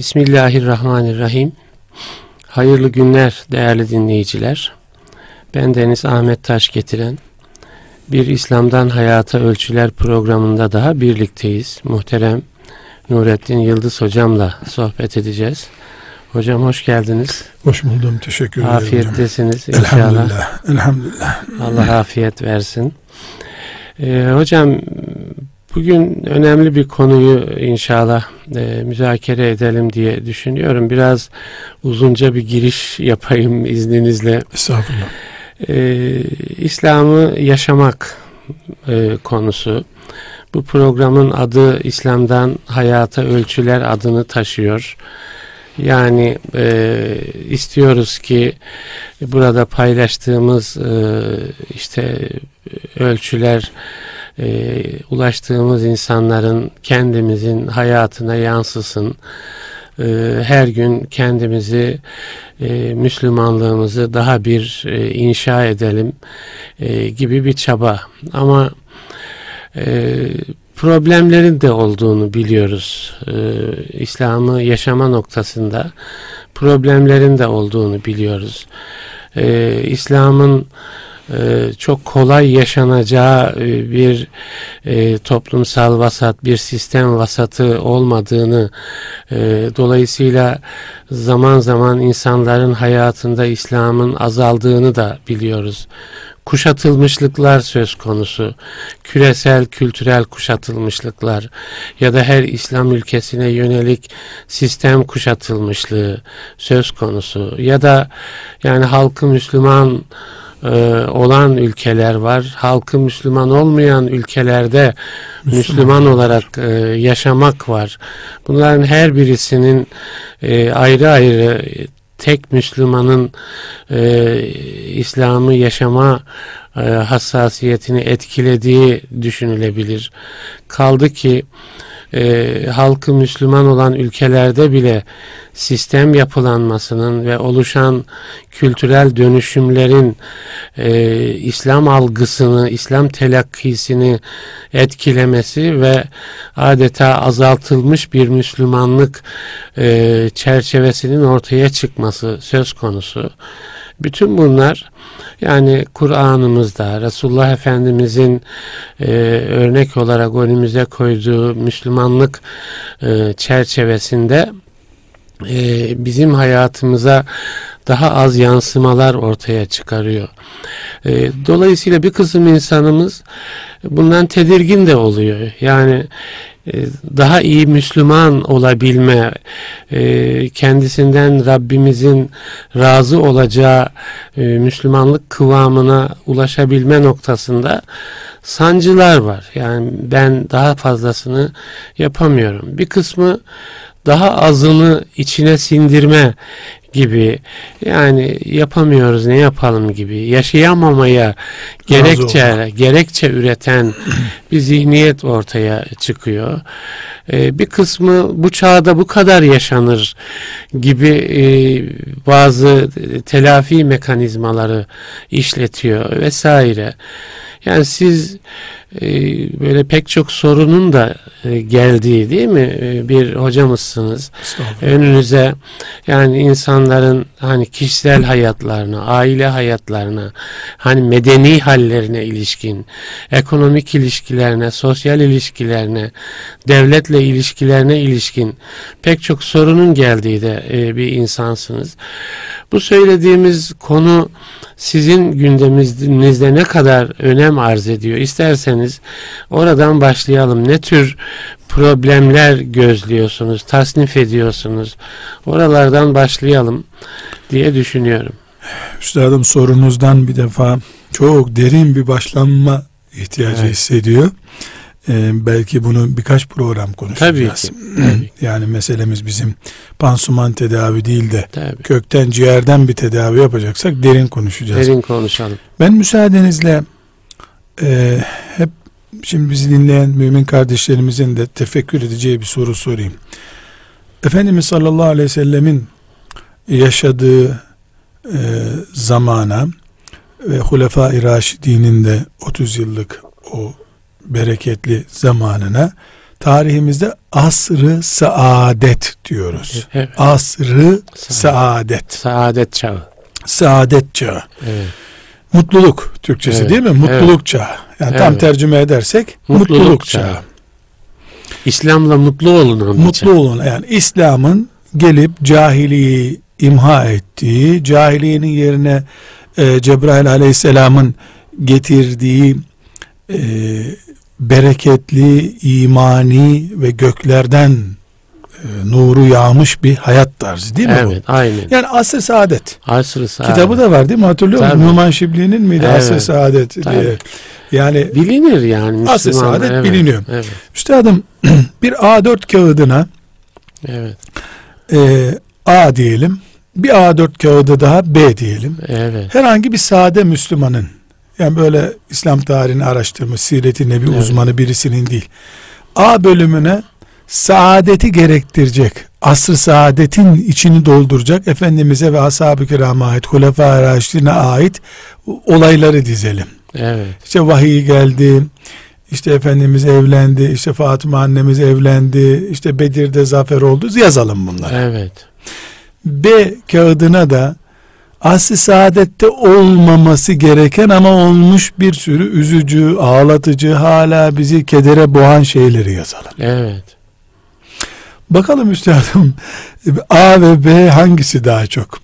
Bismillahirrahmanirrahim. Hayırlı günler değerli dinleyiciler. Ben Deniz Ahmet Taş getiren bir İslam'dan Hayata Ölçüler programında daha birlikteyiz. Muhterem Nurettin Yıldız hocamla sohbet edeceğiz. Hocam hoş geldiniz. Hoş buldum. Teşekkür ederim. Afiyettesiniz inşallah. Elhamdülillah. Elhamdülillah. Allah afiyet versin. Ee, hocam bugün önemli bir konuyu inşallah e, müzakere edelim diye düşünüyorum. Biraz uzunca bir giriş yapayım izninizle. Estağfurullah. Ee, İslam'ı yaşamak e, konusu. Bu programın adı İslam'dan Hayata Ölçüler adını taşıyor. Yani e, istiyoruz ki burada paylaştığımız e, işte ölçüler e, ulaştığımız insanların kendimizin hayatına yansısın. E, her gün kendimizi e, Müslümanlığımızı daha bir e, inşa edelim e, gibi bir çaba. Ama problemlerin de olduğunu biliyoruz. Ee, İslam'ı yaşama noktasında problemlerin de olduğunu biliyoruz. Ee, İslam'ın çok kolay yaşanacağı e, bir e, toplumsal vasat, bir sistem vasatı olmadığını e, dolayısıyla zaman zaman insanların hayatında İslam'ın azaldığını da biliyoruz kuşatılmışlıklar söz konusu. Küresel kültürel kuşatılmışlıklar ya da her İslam ülkesine yönelik sistem kuşatılmışlığı söz konusu ya da yani halkı Müslüman e, olan ülkeler var. Halkı Müslüman olmayan ülkelerde Müslüman, Müslüman olarak e, yaşamak var. Bunların her birisinin e, ayrı ayrı tek Müslümanın e, İslam'ı yaşama e, hassasiyetini etkilediği düşünülebilir. Kaldı ki e, halkı Müslüman olan ülkelerde bile sistem yapılanmasının ve oluşan kültürel dönüşümlerin e, İslam algısını, İslam telakkisini etkilemesi ve adeta azaltılmış bir Müslümanlık e, çerçevesinin ortaya çıkması söz konusu. Bütün bunlar yani Kur'an'ımızda Resulullah Efendimizin e, örnek olarak önümüze koyduğu Müslümanlık e, çerçevesinde e, bizim hayatımıza daha az yansımalar ortaya çıkarıyor. E, dolayısıyla bir kısım insanımız bundan tedirgin de oluyor. Yani daha iyi Müslüman olabilme, e, kendisinden Rabbimizin razı olacağı e, Müslümanlık kıvamına ulaşabilme noktasında sancılar var. Yani ben daha fazlasını yapamıyorum. Bir kısmı daha azını içine sindirme gibi yani yapamıyoruz ne yapalım gibi yaşayamamaya gerekçe gerekçe üreten bir zihniyet ortaya çıkıyor. Ee, bir kısmı bu çağda bu kadar yaşanır gibi e, bazı telafi mekanizmaları işletiyor vesaire. Yani siz e, böyle pek çok sorunun da e, geldiği değil mi e, bir hocamızsınız. Önünüze yani insanların hani kişisel hayatlarına, aile hayatlarına, hani medeni hallerine ilişkin, ekonomik ilişkilerine, sosyal ilişkilerine, devletle ilişkilerine ilişkin pek çok sorunun geldiği de bir insansınız. Bu söylediğimiz konu sizin gündeminizde ne kadar önem arz ediyor? İsterseniz oradan başlayalım. Ne tür problemler gözlüyorsunuz, tasnif ediyorsunuz? Oralardan başlayalım diye düşünüyorum. Üstadım sorunuzdan bir defa çok derin bir başlanma ihtiyacı evet. hissediyor. Ee, belki bunu birkaç program konuşacağız. Tabii ki. Tabii. yani meselemiz bizim pansuman tedavi değil de Tabii. kökten ciğerden bir tedavi yapacaksak derin konuşacağız. Derin konuşalım. Ben müsaadenizle e, hep şimdi bizi dinleyen mümin kardeşlerimizin de tefekkür edeceği bir soru sorayım. Efendimiz sallallahu aleyhi ve sellemin yaşadığı e, zamana ve Hulefai Raşidinin de 30 yıllık o bereketli zamanına tarihimizde asrı saadet diyoruz. Evet. Asrı saadet. Saadet çağı. Saadet çağı. Evet. Mutluluk Türkçesi evet. değil mi? Mutluluk evet. çağı. Yani evet. tam tercüme edersek mutluluk, mutluluk çağı. çağı. İslam'la mutlu olun. Mutlu olun. Yani İslam'ın gelip cahiliyi imha ettiği, cahiliyenin yerine e, Cebrail aleyhisselamın getirdiği e, bereketli, imani ve göklerden e, nuru yağmış bir hayat tarzı değil mi evet, bu? Evet aynen. Yani asr saadet. Asr saadet. Kitabı da var değil mi hatırlıyor musun? Numan Şibli'nin miydi evet, asr saadet Tabii. diye. Yani bilinir yani. Asr saadet evet, biliniyor. Evet. Üstadım bir A4 kağıdına evet. e, A diyelim. Bir A4 kağıdı daha B diyelim. Evet. Herhangi bir sade Müslümanın yani böyle İslam tarihini araştırmış, sireti nebi evet. uzmanı birisinin değil. A bölümüne saadeti gerektirecek, asr saadetin içini dolduracak Efendimiz'e ve ashab-ı kirama ait, hulefâ ait olayları dizelim. Evet. İşte vahiy geldi, işte Efendimiz evlendi, işte Fatıma annemiz evlendi, işte Bedir'de zafer oldu. Yazalım bunları. Evet. B kağıdına da asli saadette olmaması gereken ama olmuş bir sürü üzücü, ağlatıcı, hala bizi kedere boğan şeyleri yazalım. Evet. Bakalım üstadım A ve B hangisi daha çok?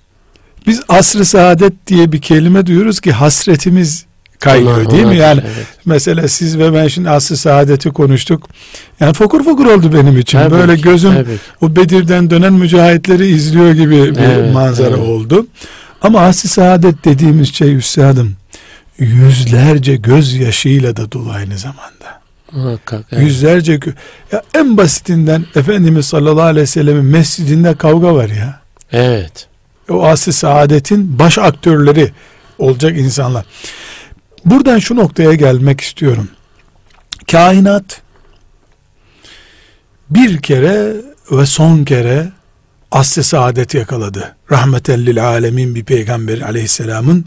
Biz asr-ı saadet diye bir kelime duyuyoruz ki hasretimiz kaynıyor ona, değil ona, mi? Yani evet. mesela siz ve ben şimdi asr-ı saadeti konuştuk. Yani fokur fokur oldu benim için. Tabii Böyle ki, gözüm tabii. o Bedir'den dönen mücahitleri izliyor gibi bir evet, manzara evet. oldu. Ama asr-ı saadet dediğimiz şey üstadım yüzlerce gözyaşıyla da dolu aynı zamanda. Muhakkak. Evet. Yüzlerce ya en basitinden Efendimiz sallallahu aleyhi ve sellemin mescidinde kavga var ya. Evet. O asr saadetin baş aktörleri olacak insanlar. Buradan şu noktaya gelmek istiyorum. Kainat bir kere ve son kere asr saadeti yakaladı. Rahmetellil alemin bir peygamber aleyhisselamın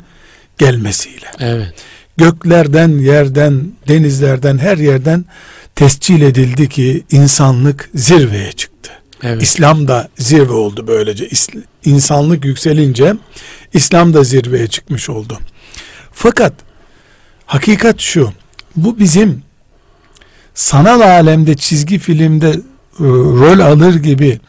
gelmesiyle. Evet. Göklerden, yerden, denizlerden, her yerden tescil edildi ki insanlık zirveye çıktı. Evet. İslam da zirve oldu böylece. İnsanlık yükselince İslam da zirveye çıkmış oldu. Fakat hakikat şu. Bu bizim sanal alemde çizgi filmde e, rol alır gibi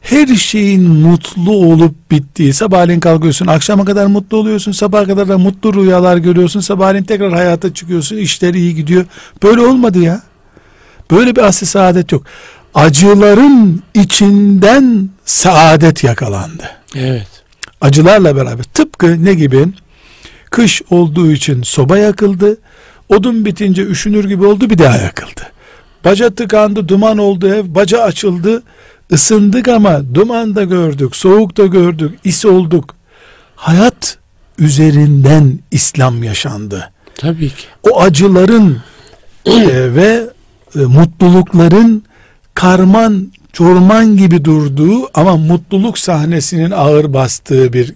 her şeyin mutlu olup bittiği sabahleyin kalkıyorsun akşama kadar mutlu oluyorsun sabaha kadar da mutlu rüyalar görüyorsun sabahleyin tekrar hayata çıkıyorsun işler iyi gidiyor. Böyle olmadı ya. Böyle bir asli saadet yok. Acıların içinden saadet yakalandı. Evet. Acılarla beraber. Tıpkı ne gibi? Kış olduğu için soba yakıldı odun bitince üşünür gibi oldu bir daha yakıldı. Baca tıkandı duman oldu ev baca açıldı Isındık ama duman da gördük, soğuk da gördük, is olduk. Hayat üzerinden İslam yaşandı. Tabii ki. O acıların e, ve e, mutlulukların karman çorman gibi durduğu ama mutluluk sahnesinin ağır bastığı bir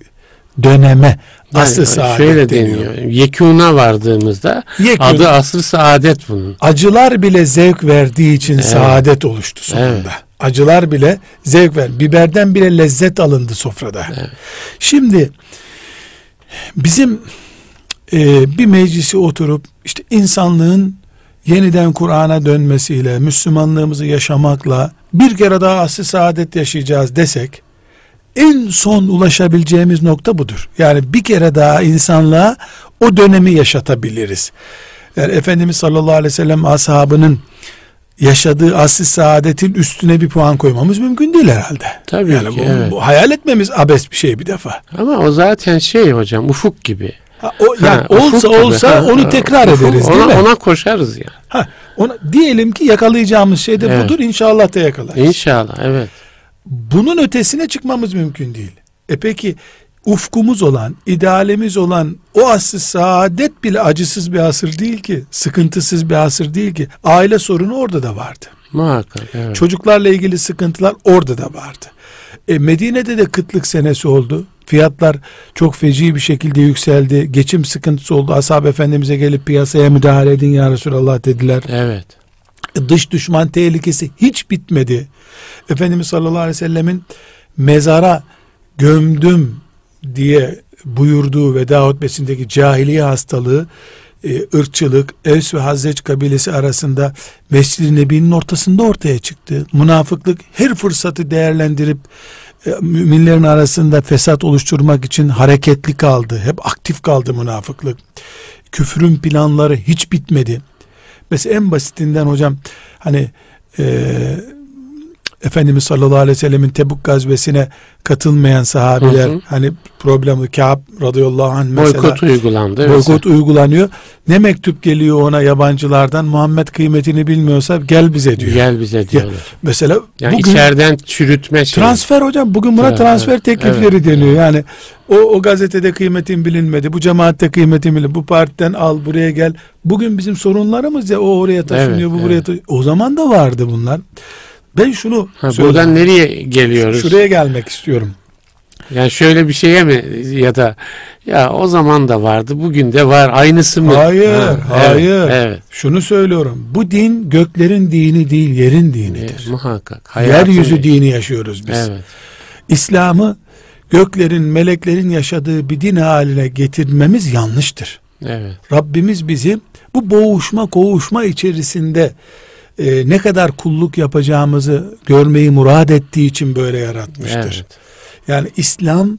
döneme yani, asr saadet şöyle deniyor. deniyor. Yekuna vardığımızda Yekun, adı asr saadet bunun. Acılar bile zevk verdiği için evet. saadet oluştu sonunda. Evet. Acılar bile zevk ver. Biberden bile lezzet alındı sofrada. Evet. Şimdi bizim e, bir meclisi oturup işte insanlığın yeniden Kur'an'a dönmesiyle, Müslümanlığımızı yaşamakla bir kere daha asli saadet yaşayacağız desek en son ulaşabileceğimiz nokta budur. Yani bir kere daha insanlığa o dönemi yaşatabiliriz. Yani Efendimiz sallallahu aleyhi ve sellem ashabının yaşadığı asli saadetin üstüne bir puan koymamız mümkün değil herhalde. Tabii yani ki. Bu, evet. bu hayal etmemiz abes bir şey bir defa. Ama o zaten şey hocam ufuk gibi. Ha, o, yani ha, olsa olsa ha, onu tekrar ufuk, ederiz ona, değil mi? Ona koşarız yani. Ha, ona, diyelim ki yakalayacağımız şey de evet. budur inşallah da yakalarız. İnşallah evet. Bunun ötesine çıkmamız mümkün değil. E peki ufkumuz olan, idealimiz olan o asr saadet bile acısız bir asır değil ki, sıkıntısız bir asır değil ki. Aile sorunu orada da vardı. Muhakkak. Evet. Çocuklarla ilgili sıkıntılar orada da vardı. E, Medine'de de kıtlık senesi oldu. Fiyatlar çok feci bir şekilde yükseldi. Geçim sıkıntısı oldu. Ashab Efendimiz'e gelip piyasaya müdahale edin ya Resulallah dediler. Evet. Dış düşman tehlikesi hiç bitmedi. Efendimiz sallallahu aleyhi ve sellemin mezara gömdüm diye buyurduğu veda hutbesindeki cahiliye hastalığı e, ırkçılık, Evs ve Hazreç kabilesi arasında Mescid-i Nebi'nin ortasında ortaya çıktı. Münafıklık her fırsatı değerlendirip e, müminlerin arasında fesat oluşturmak için hareketli kaldı. Hep aktif kaldı münafıklık. Küfrün planları hiç bitmedi. Mesela en basitinden hocam hani e, Efendimiz sallallahu aleyhi ve sellemin Tebuk gazvesine katılmayan sahabiler hı hı. hani problemi Kâb radıyallahu anh mesela boykot uygulandı. Boykot mesela. uygulanıyor. Ne mektup geliyor ona yabancılardan Muhammed kıymetini bilmiyorsa gel bize diyor. Gel bize diyorlar. Ya, mesela yani bugün, içeriden çürütme şey. Transfer hocam bugün buna transfer teklifleri evet, deniyor. Yani o, o gazetede kıymetin bilinmedi. Bu cemaatte kıymetin bilinmedi. Bu partiden al buraya gel. Bugün bizim sorunlarımız ya o oraya taşınıyor evet, bu buraya evet. taşınıyor. O zaman da vardı bunlar. Ben şunu ha, buradan nereye geliyoruz? Şuraya gelmek istiyorum. Yani şöyle bir şeye mi ya da ya o zaman da vardı bugün de var aynısı mı? Hayır ha, hayır. Evet, evet. Şunu söylüyorum. Bu din göklerin dini değil yerin dinidir. E, muhakkak. Yeryüzü dini yaşıyoruz biz. Evet. İslam'ı göklerin meleklerin yaşadığı bir din haline getirmemiz yanlıştır. Evet. Rabbimiz bizi bu boğuşma koğuşma içerisinde e, ne kadar kulluk yapacağımızı görmeyi murad ettiği için böyle yaratmıştır. Evet. Yani İslam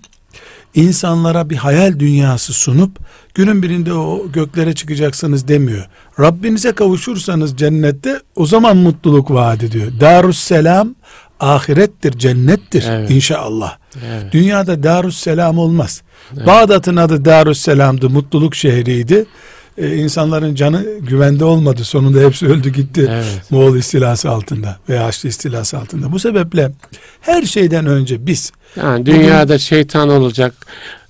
insanlara bir hayal dünyası sunup günün birinde o göklere çıkacaksınız demiyor. Rabbinize kavuşursanız cennette o zaman mutluluk vaat ediyor. Darusselam ahirettir, cennettir evet. inşallah. Evet. Dünyada Darusselam olmaz. Evet. Bağdat'ın adı Darusselam'dı, mutluluk şehriydi e, insanların canı güvende olmadı. Sonunda hepsi öldü gitti. Evet. Moğol istilası altında veya Haçlı istilası altında. Bu sebeple her şeyden önce biz yani dünyada bugün, şeytan olacak,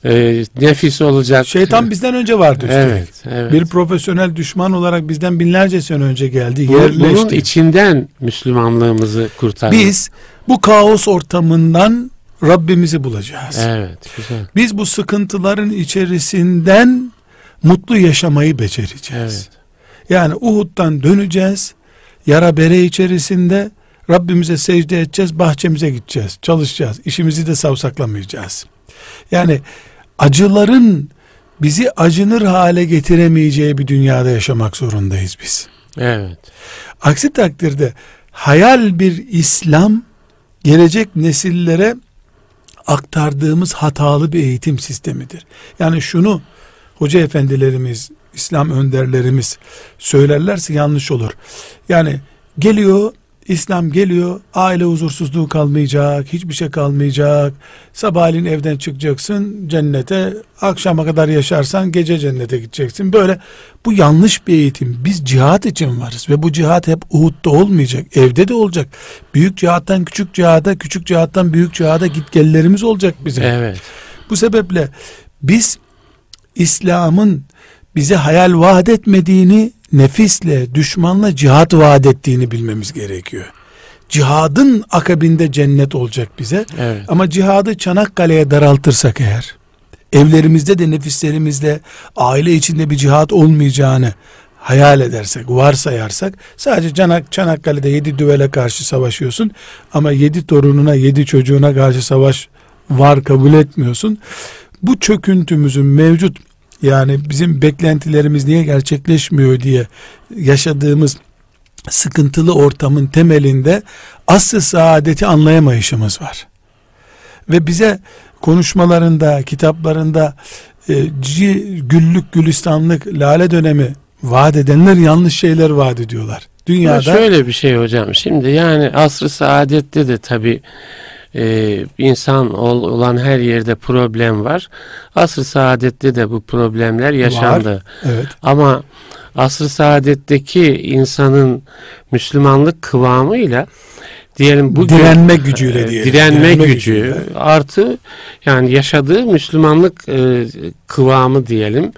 e, nefis olacak. Şeytan bizden önce vardı üstelik. Evet, evet. Bir profesyonel düşman olarak bizden binlerce sene önce geldi. Bu, yerleşti. Bunun içinden Müslümanlığımızı kurtardık. Biz bu kaos ortamından Rabbimizi bulacağız. Evet, güzel. Biz bu sıkıntıların içerisinden mutlu yaşamayı becereceğiz. Evet. Yani Uhud'dan döneceğiz. Yara bere içerisinde Rabbimize secde edeceğiz, bahçemize gideceğiz, çalışacağız. İşimizi de savsaklamayacağız. Yani acıların bizi acınır hale getiremeyeceği bir dünyada yaşamak zorundayız biz. Evet. Aksi takdirde hayal bir İslam gelecek nesillere aktardığımız hatalı bir eğitim sistemidir. Yani şunu hoca efendilerimiz, İslam önderlerimiz söylerlerse yanlış olur. Yani geliyor, İslam geliyor, aile huzursuzluğu kalmayacak, hiçbir şey kalmayacak. Sabahleyin evden çıkacaksın cennete, akşama kadar yaşarsan gece cennete gideceksin. Böyle bu yanlış bir eğitim. Biz cihat için varız ve bu cihat hep Uhud'da olmayacak, evde de olacak. Büyük cihattan küçük cihada, küçük cihattan büyük cihada gitgellerimiz olacak bizim. Evet. Bu sebeple biz İslam'ın bize hayal vaat etmediğini nefisle, düşmanla cihat vaat ettiğini bilmemiz gerekiyor. Cihadın akabinde cennet olacak bize. Evet. Ama cihadı Çanakkale'ye daraltırsak eğer, evlerimizde de nefislerimizle aile içinde bir cihat olmayacağını hayal edersek, varsayarsak sadece Çanak, Çanakkale'de yedi düvele karşı savaşıyorsun ama yedi torununa, yedi çocuğuna karşı savaş var kabul etmiyorsun bu çöküntümüzün mevcut yani bizim beklentilerimiz niye gerçekleşmiyor diye yaşadığımız sıkıntılı ortamın temelinde asıl saadeti anlayamayışımız var. Ve bize konuşmalarında, kitaplarında e, güllük gülistanlık lale dönemi vaat edenler yanlış şeyler vaat ediyorlar. Dünyada şöyle bir şey hocam. Şimdi yani asr-ı saadette de tabi e, insan ol, olan her yerde problem var. Asr-ı saadette de bu problemler yaşandı. Var, evet. Ama asr-ı saadetteki insanın Müslümanlık kıvamıyla diyelim bugün direnme gücüyle e, diyelim. Direnme, direnme gücü gücüyle. artı yani yaşadığı Müslümanlık e, kıvamı diyelim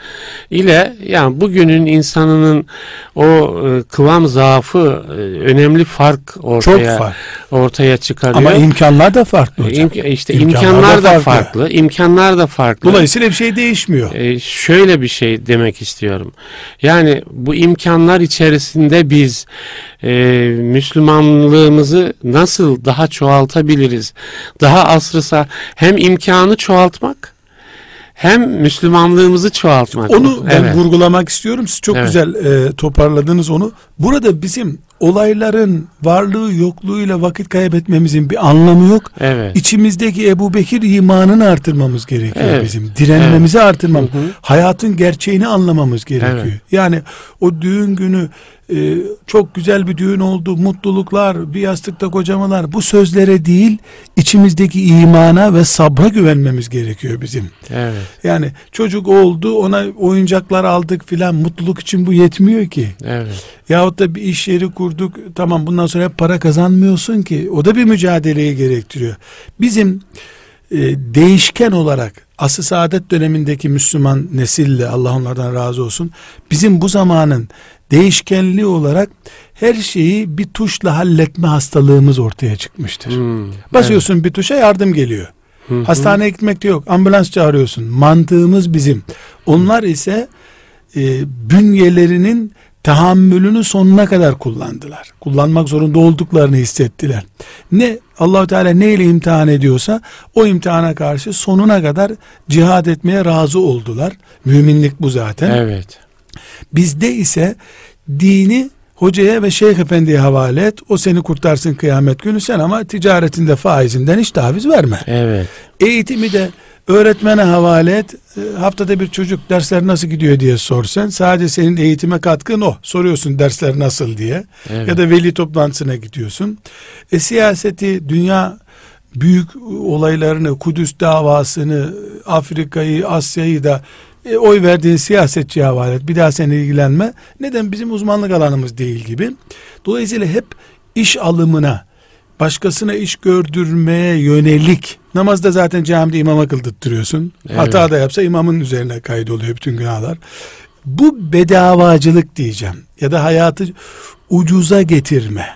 ile yani bugünün insanının o e, kıvam zaafı e, önemli fark ortaya Çok fark ortaya çıkarıyor. Ama imkanlar da farklı hocam. İmk işte imkanlar, imkanlar da farklı. farklı. İmkanlar da farklı. Dolayısıyla bir şey değişmiyor. Ee, şöyle bir şey demek istiyorum. Yani bu imkanlar içerisinde biz e, Müslümanlığımızı nasıl daha çoğaltabiliriz? Daha asrısa hem imkanı çoğaltmak hem Müslümanlığımızı çoğaltmak. Onu ben evet. vurgulamak istiyorum. Siz çok evet. güzel e, toparladınız onu. Burada bizim olayların varlığı yokluğuyla vakit kaybetmemizin bir anlamı yok. Evet. İçimizdeki Ebu Bekir imanını artırmamız gerekiyor evet. bizim. Direnmemizi evet. artırmamız. Hı hı. Hayatın gerçeğini anlamamız gerekiyor. Evet. Yani o düğün günü e, çok güzel bir düğün oldu, mutluluklar, bir yastıkta kocamalar bu sözlere değil içimizdeki imana ve sabra güvenmemiz gerekiyor bizim. Evet. Yani çocuk oldu ona oyuncaklar aldık filan mutluluk için bu yetmiyor ki. Evet. Yahut da bir iş yeri kurduk tamam bundan sonra hep para kazanmıyorsun ki o da bir mücadeleyi gerektiriyor. Bizim e, değişken olarak asıl saadet dönemindeki Müslüman nesille Allah onlardan razı olsun bizim bu zamanın değişkenliği olarak her şeyi bir tuşla halletme hastalığımız ortaya çıkmıştır. Hmm, Basıyorsun evet. bir tuşa yardım geliyor. Hı Hastaneye gitmek de yok. Ambulans çağırıyorsun. Mantığımız bizim. Onlar ise e, bünyelerinin tahammülünü sonuna kadar kullandılar. Kullanmak zorunda olduklarını hissettiler. Ne Allahu Teala ne ile imtihan ediyorsa o imtihana karşı sonuna kadar cihad etmeye razı oldular. Müminlik bu zaten. Evet. Bizde ise dini hocaya ve şeyh efendiye havale et. O seni kurtarsın kıyamet günü sen ama ticaretinde faizinden hiç taviz verme. Evet. Eğitimi de öğretmene havale et. E, haftada bir çocuk dersler nasıl gidiyor diye sorsan sadece senin eğitime katkın o. Soruyorsun dersler nasıl diye. Evet. Ya da veli toplantısına gidiyorsun. E siyaseti dünya büyük olaylarını, Kudüs davasını, Afrika'yı, Asya'yı da e, oy verdiğin siyasetçiye havale et. Bir daha sen ilgilenme. Neden? Bizim uzmanlık alanımız değil gibi. Dolayısıyla hep iş alımına, başkasına iş gördürmeye yönelik namazda zaten camide imama kıldırtıyorsun. Evet. Hata da yapsa imamın üzerine kaydoluyor bütün günahlar. Bu bedavacılık diyeceğim ya da hayatı ucuza getirme.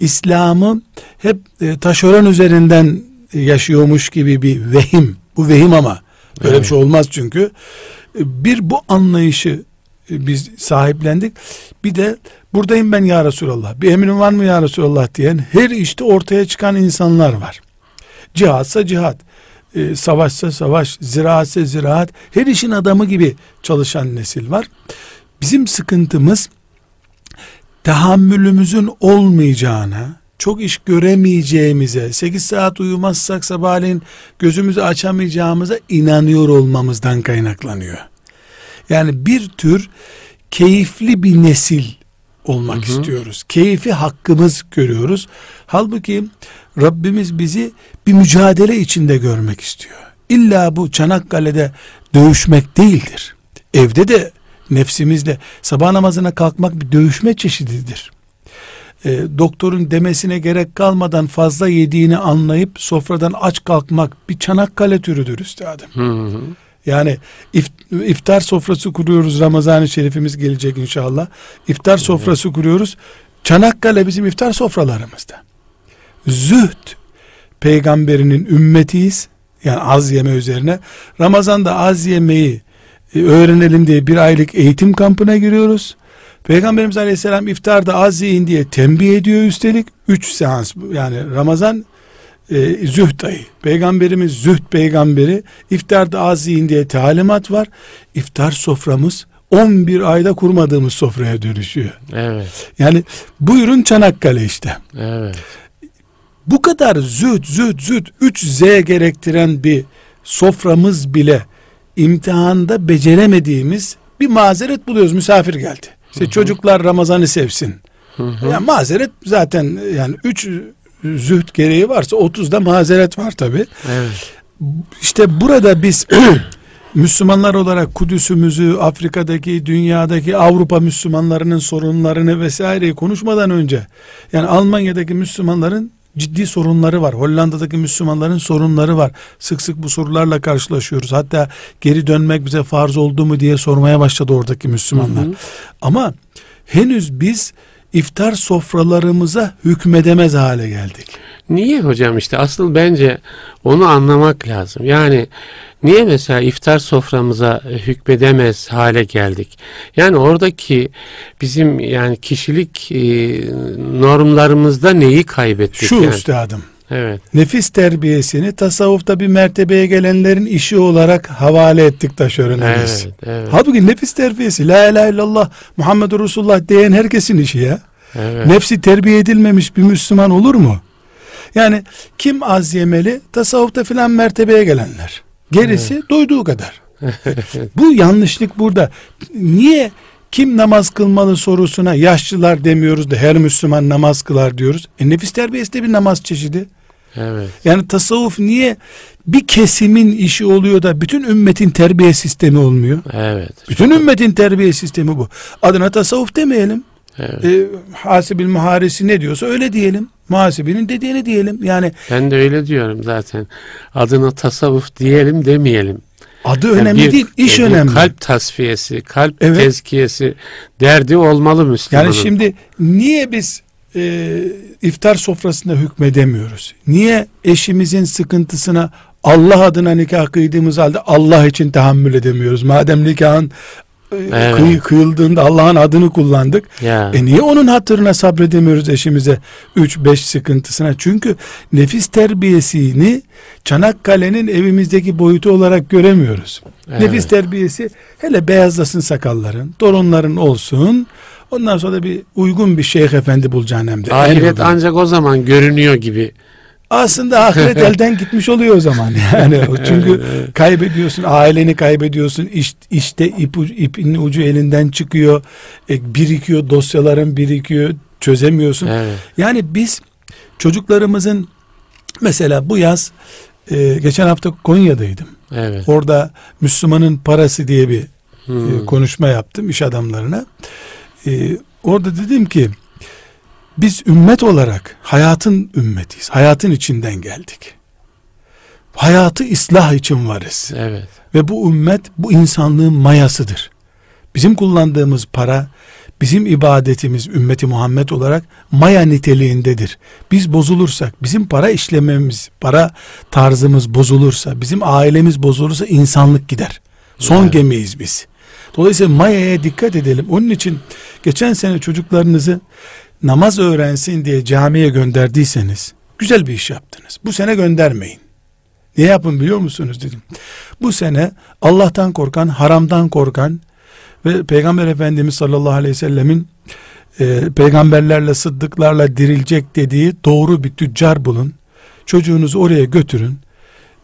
İslam'ı hep e, taşeron üzerinden yaşıyormuş gibi bir vehim. Bu vehim ama Böyle evet. bir şey olmaz çünkü. Bir bu anlayışı e, biz sahiplendik. Bir de buradayım ben ya Resulallah. Bir emrin var mı ya Resulallah diyen her işte ortaya çıkan insanlar var. Cihatsa cihat, e, savaşsa savaş, ziraatsa ziraat, her işin adamı gibi çalışan nesil var. Bizim sıkıntımız tahammülümüzün olmayacağına, çok iş göremeyeceğimize, 8 saat uyumazsak sabahleyin gözümüzü açamayacağımıza inanıyor olmamızdan kaynaklanıyor. Yani bir tür keyifli bir nesil olmak hı hı. istiyoruz. Keyfi hakkımız görüyoruz. Halbuki Rabbimiz bizi bir mücadele içinde görmek istiyor. İlla bu Çanakkale'de dövüşmek değildir. Evde de nefsimizle sabah namazına kalkmak bir dövüşme çeşididir e, doktorun demesine gerek kalmadan fazla yediğini anlayıp sofradan aç kalkmak bir Çanakkale türüdür üstadım. Hı hı. Yani if, iftar sofrası kuruyoruz Ramazan-ı Şerifimiz gelecek inşallah. İftar sofrası kuruyoruz. Çanakkale bizim iftar sofralarımızda. Zühd peygamberinin ümmetiyiz. Yani az yeme üzerine. Ramazan'da az yemeyi e, öğrenelim diye bir aylık eğitim kampına giriyoruz. Peygamberimiz Aleyhisselam iftarda az yiyin diye tembih ediyor üstelik. Üç seans yani Ramazan e, zühd ayı. Peygamberimiz zühd peygamberi iftarda az yiyin diye talimat var. İftar soframız 11 ayda kurmadığımız sofraya dönüşüyor. Evet. Yani buyurun Çanakkale işte. Evet. Bu kadar zühd zühd zühd 3 Z gerektiren bir soframız bile imtihanda beceremediğimiz bir mazeret buluyoruz. Misafir geldi. İşte çocuklar Ramazan'ı sevsin. Hı hı. Yani mazeret zaten yani üç zühd gereği varsa 30'da mazeret var tabi. Evet. İşte burada biz Müslümanlar olarak Kudüs'ümüzü, Afrika'daki, dünyadaki Avrupa Müslümanlarının sorunlarını vesaireyi konuşmadan önce yani Almanya'daki Müslümanların ciddi sorunları var. Hollanda'daki Müslümanların sorunları var. Sık sık bu sorularla karşılaşıyoruz. Hatta geri dönmek bize farz oldu mu diye sormaya başladı oradaki Müslümanlar. Hı hı. Ama henüz biz iftar sofralarımıza hükmedemez hale geldik. Niye hocam işte asıl bence onu anlamak lazım. Yani niye mesela iftar soframıza hükmedemez hale geldik? Yani oradaki bizim yani kişilik e, normlarımızda neyi kaybettik? Şu yani? üstadım. Evet. Nefis terbiyesini tasavvufta bir mertebeye gelenlerin işi olarak havale ettik taşeronlarız. Evet, evet. Halbuki nefis terbiyesi la ilahe illallah Muhammedur Resulullah diyen herkesin işi ya. Evet. Nefsi terbiye edilmemiş bir Müslüman olur mu? Yani kim az yemeli? Tasavvufta filan mertebeye gelenler. Gerisi evet. doyduğu kadar. Bu yanlışlık burada. Niye kim namaz kılmalı sorusuna yaşlılar demiyoruz da her Müslüman namaz kılar diyoruz. E nefis terbiyesi de bir namaz çeşidi. Evet. Yani tasavvuf niye bir kesimin işi oluyor da bütün ümmetin terbiye sistemi olmuyor? Evet. Bütün ümmetin terbiye sistemi bu. Adına tasavvuf demeyelim. Evet. E, hasibil muharisi ne diyorsa öyle diyelim. Muhasebinin dediğini diyelim. Yani ben de öyle diyorum zaten. Adına tasavvuf diyelim demeyelim. Adı yani önemli bir, değil, iş bir önemli. Kalp tasfiyesi, kalp evet. tezkiyesi derdi olmalı Müslümanın. Yani şimdi niye biz e, iftar sofrasında hükmedemiyoruz? Niye eşimizin sıkıntısına Allah adına nikah kıydığımız halde Allah için tahammül edemiyoruz? Madem nikahın evet. kıy, kıyıldığında Allah'ın adını kullandık. Ya. E niye onun hatırına sabredemiyoruz eşimize 3-5 sıkıntısına? Çünkü nefis terbiyesini Çanakkale'nin evimizdeki boyutu olarak göremiyoruz. Evet. Nefis terbiyesi hele beyazlasın sakalların, torunların olsun. Ondan sonra da bir uygun bir şeyh efendi bulacaksın hem de. Ahiret ancak o zaman görünüyor gibi aslında ahiret elden gitmiş oluyor o zaman yani çünkü kaybediyorsun aileni kaybediyorsun iş, işte ip, ipin ucu elinden çıkıyor e, birikiyor dosyaların birikiyor çözemiyorsun evet. yani biz çocuklarımızın mesela bu yaz e, geçen hafta Konya'daydım evet. orada Müslümanın parası diye bir e, hmm. e, konuşma yaptım iş adamlarına e, orada dedim ki biz ümmet olarak hayatın ümmetiyiz. Hayatın içinden geldik. Hayatı ıslah için varız. Evet. Ve bu ümmet bu insanlığın mayasıdır. Bizim kullandığımız para bizim ibadetimiz ümmeti Muhammed olarak maya niteliğindedir. Biz bozulursak, bizim para işlememiz, para tarzımız bozulursa, bizim ailemiz bozulursa insanlık gider. Son evet. gemiyiz biz. Dolayısıyla mayaya dikkat edelim. Onun için geçen sene çocuklarınızı namaz öğrensin diye camiye gönderdiyseniz güzel bir iş yaptınız. Bu sene göndermeyin. Ne yapın biliyor musunuz dedim. Bu sene Allah'tan korkan, haramdan korkan ve Peygamber Efendimiz sallallahu aleyhi ve sellemin e, peygamberlerle, sıddıklarla dirilecek dediği doğru bir tüccar bulun. Çocuğunuzu oraya götürün.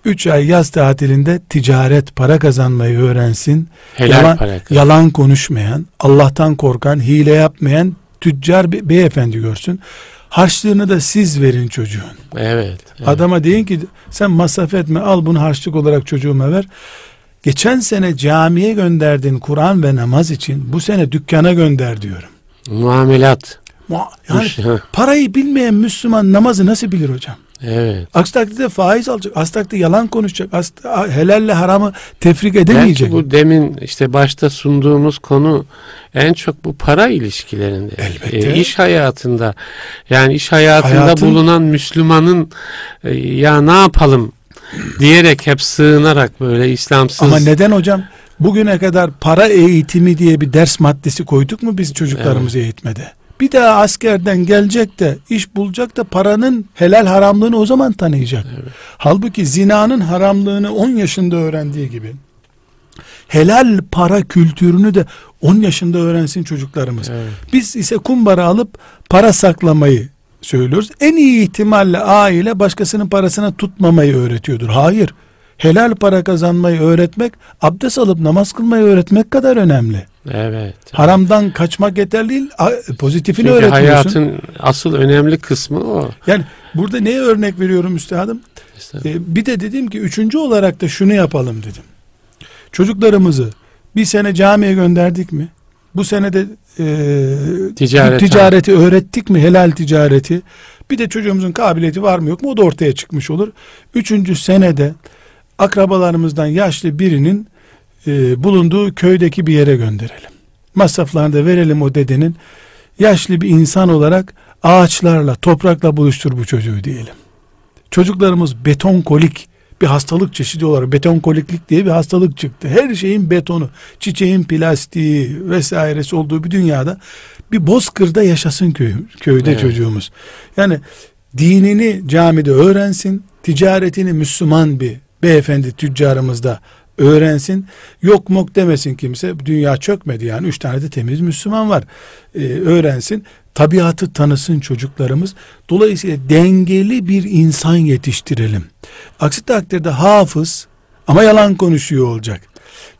Üç ay yaz tatilinde ticaret, para kazanmayı öğrensin. Helal yalan, para yalan konuşmayan, Allah'tan korkan, hile yapmayan tüccar bir beyefendi görsün. Harçlığını da siz verin çocuğun. Evet, evet. Adama deyin ki sen masraf etme al bunu harçlık olarak çocuğuma ver. Geçen sene camiye gönderdin Kur'an ve namaz için bu sene dükkana gönder diyorum. Muamelat. Yani parayı bilmeyen Müslüman namazı nasıl bilir hocam? Evet. Aksi takdirde faiz alacak. Aksi takdirde yalan konuşacak. Aksi, helalle haramı tefrik edemeyecek. Belki bu demin işte başta sunduğumuz konu en çok bu para ilişkilerinde. Elbette. E, iş hayatında yani iş hayatında Hayatın... bulunan Müslümanın e, ya ne yapalım diyerek hep sığınarak böyle İslamsız. Ama neden hocam? Bugüne kadar para eğitimi diye bir ders maddesi koyduk mu biz çocuklarımızı evet. eğitmede? Bir daha askerden gelecek de iş bulacak da paranın helal haramlığını o zaman tanıyacak. Evet. Halbuki zinanın haramlığını 10 yaşında öğrendiği gibi helal para kültürünü de 10 yaşında öğrensin çocuklarımız. Evet. Biz ise kumbara alıp para saklamayı söylüyoruz. En iyi ihtimalle aile başkasının parasına tutmamayı öğretiyordur. Hayır. Helal para kazanmayı öğretmek, abdest alıp namaz kılmayı öğretmek kadar önemli. Evet. Haramdan kaçmak yeterli değil, pozitifini Çünkü öğretiyorsun. hayatın asıl önemli kısmı o. Yani burada neye örnek veriyorum üstadım? Ee, bir de dedim ki üçüncü olarak da şunu yapalım dedim. Çocuklarımızı bir sene camiye gönderdik mi? Bu sene de e, Ticaret, ticareti ha. öğrettik mi? Helal ticareti. Bir de çocuğumuzun kabiliyeti var mı yok mu? O da ortaya çıkmış olur. Üçüncü senede akrabalarımızdan yaşlı birinin e, bulunduğu köydeki bir yere gönderelim. Masraflarını da verelim o dedenin. yaşlı bir insan olarak ağaçlarla, toprakla buluştur bu çocuğu diyelim. Çocuklarımız beton kolik bir hastalık çeşidi olarak beton koliklik diye bir hastalık çıktı. Her şeyin betonu, çiçeğin plastiği vesairesi olduğu bir dünyada bir bozkırda yaşasın köy, köyde evet. çocuğumuz. Yani dinini camide öğrensin, ticaretini Müslüman bir beyefendi tüccarımız da öğrensin. Yok mok demesin kimse. Dünya çökmedi yani. Üç tane de temiz Müslüman var. Ee, öğrensin. Tabiatı tanısın çocuklarımız. Dolayısıyla dengeli bir insan yetiştirelim. Aksi takdirde hafız ama yalan konuşuyor olacak.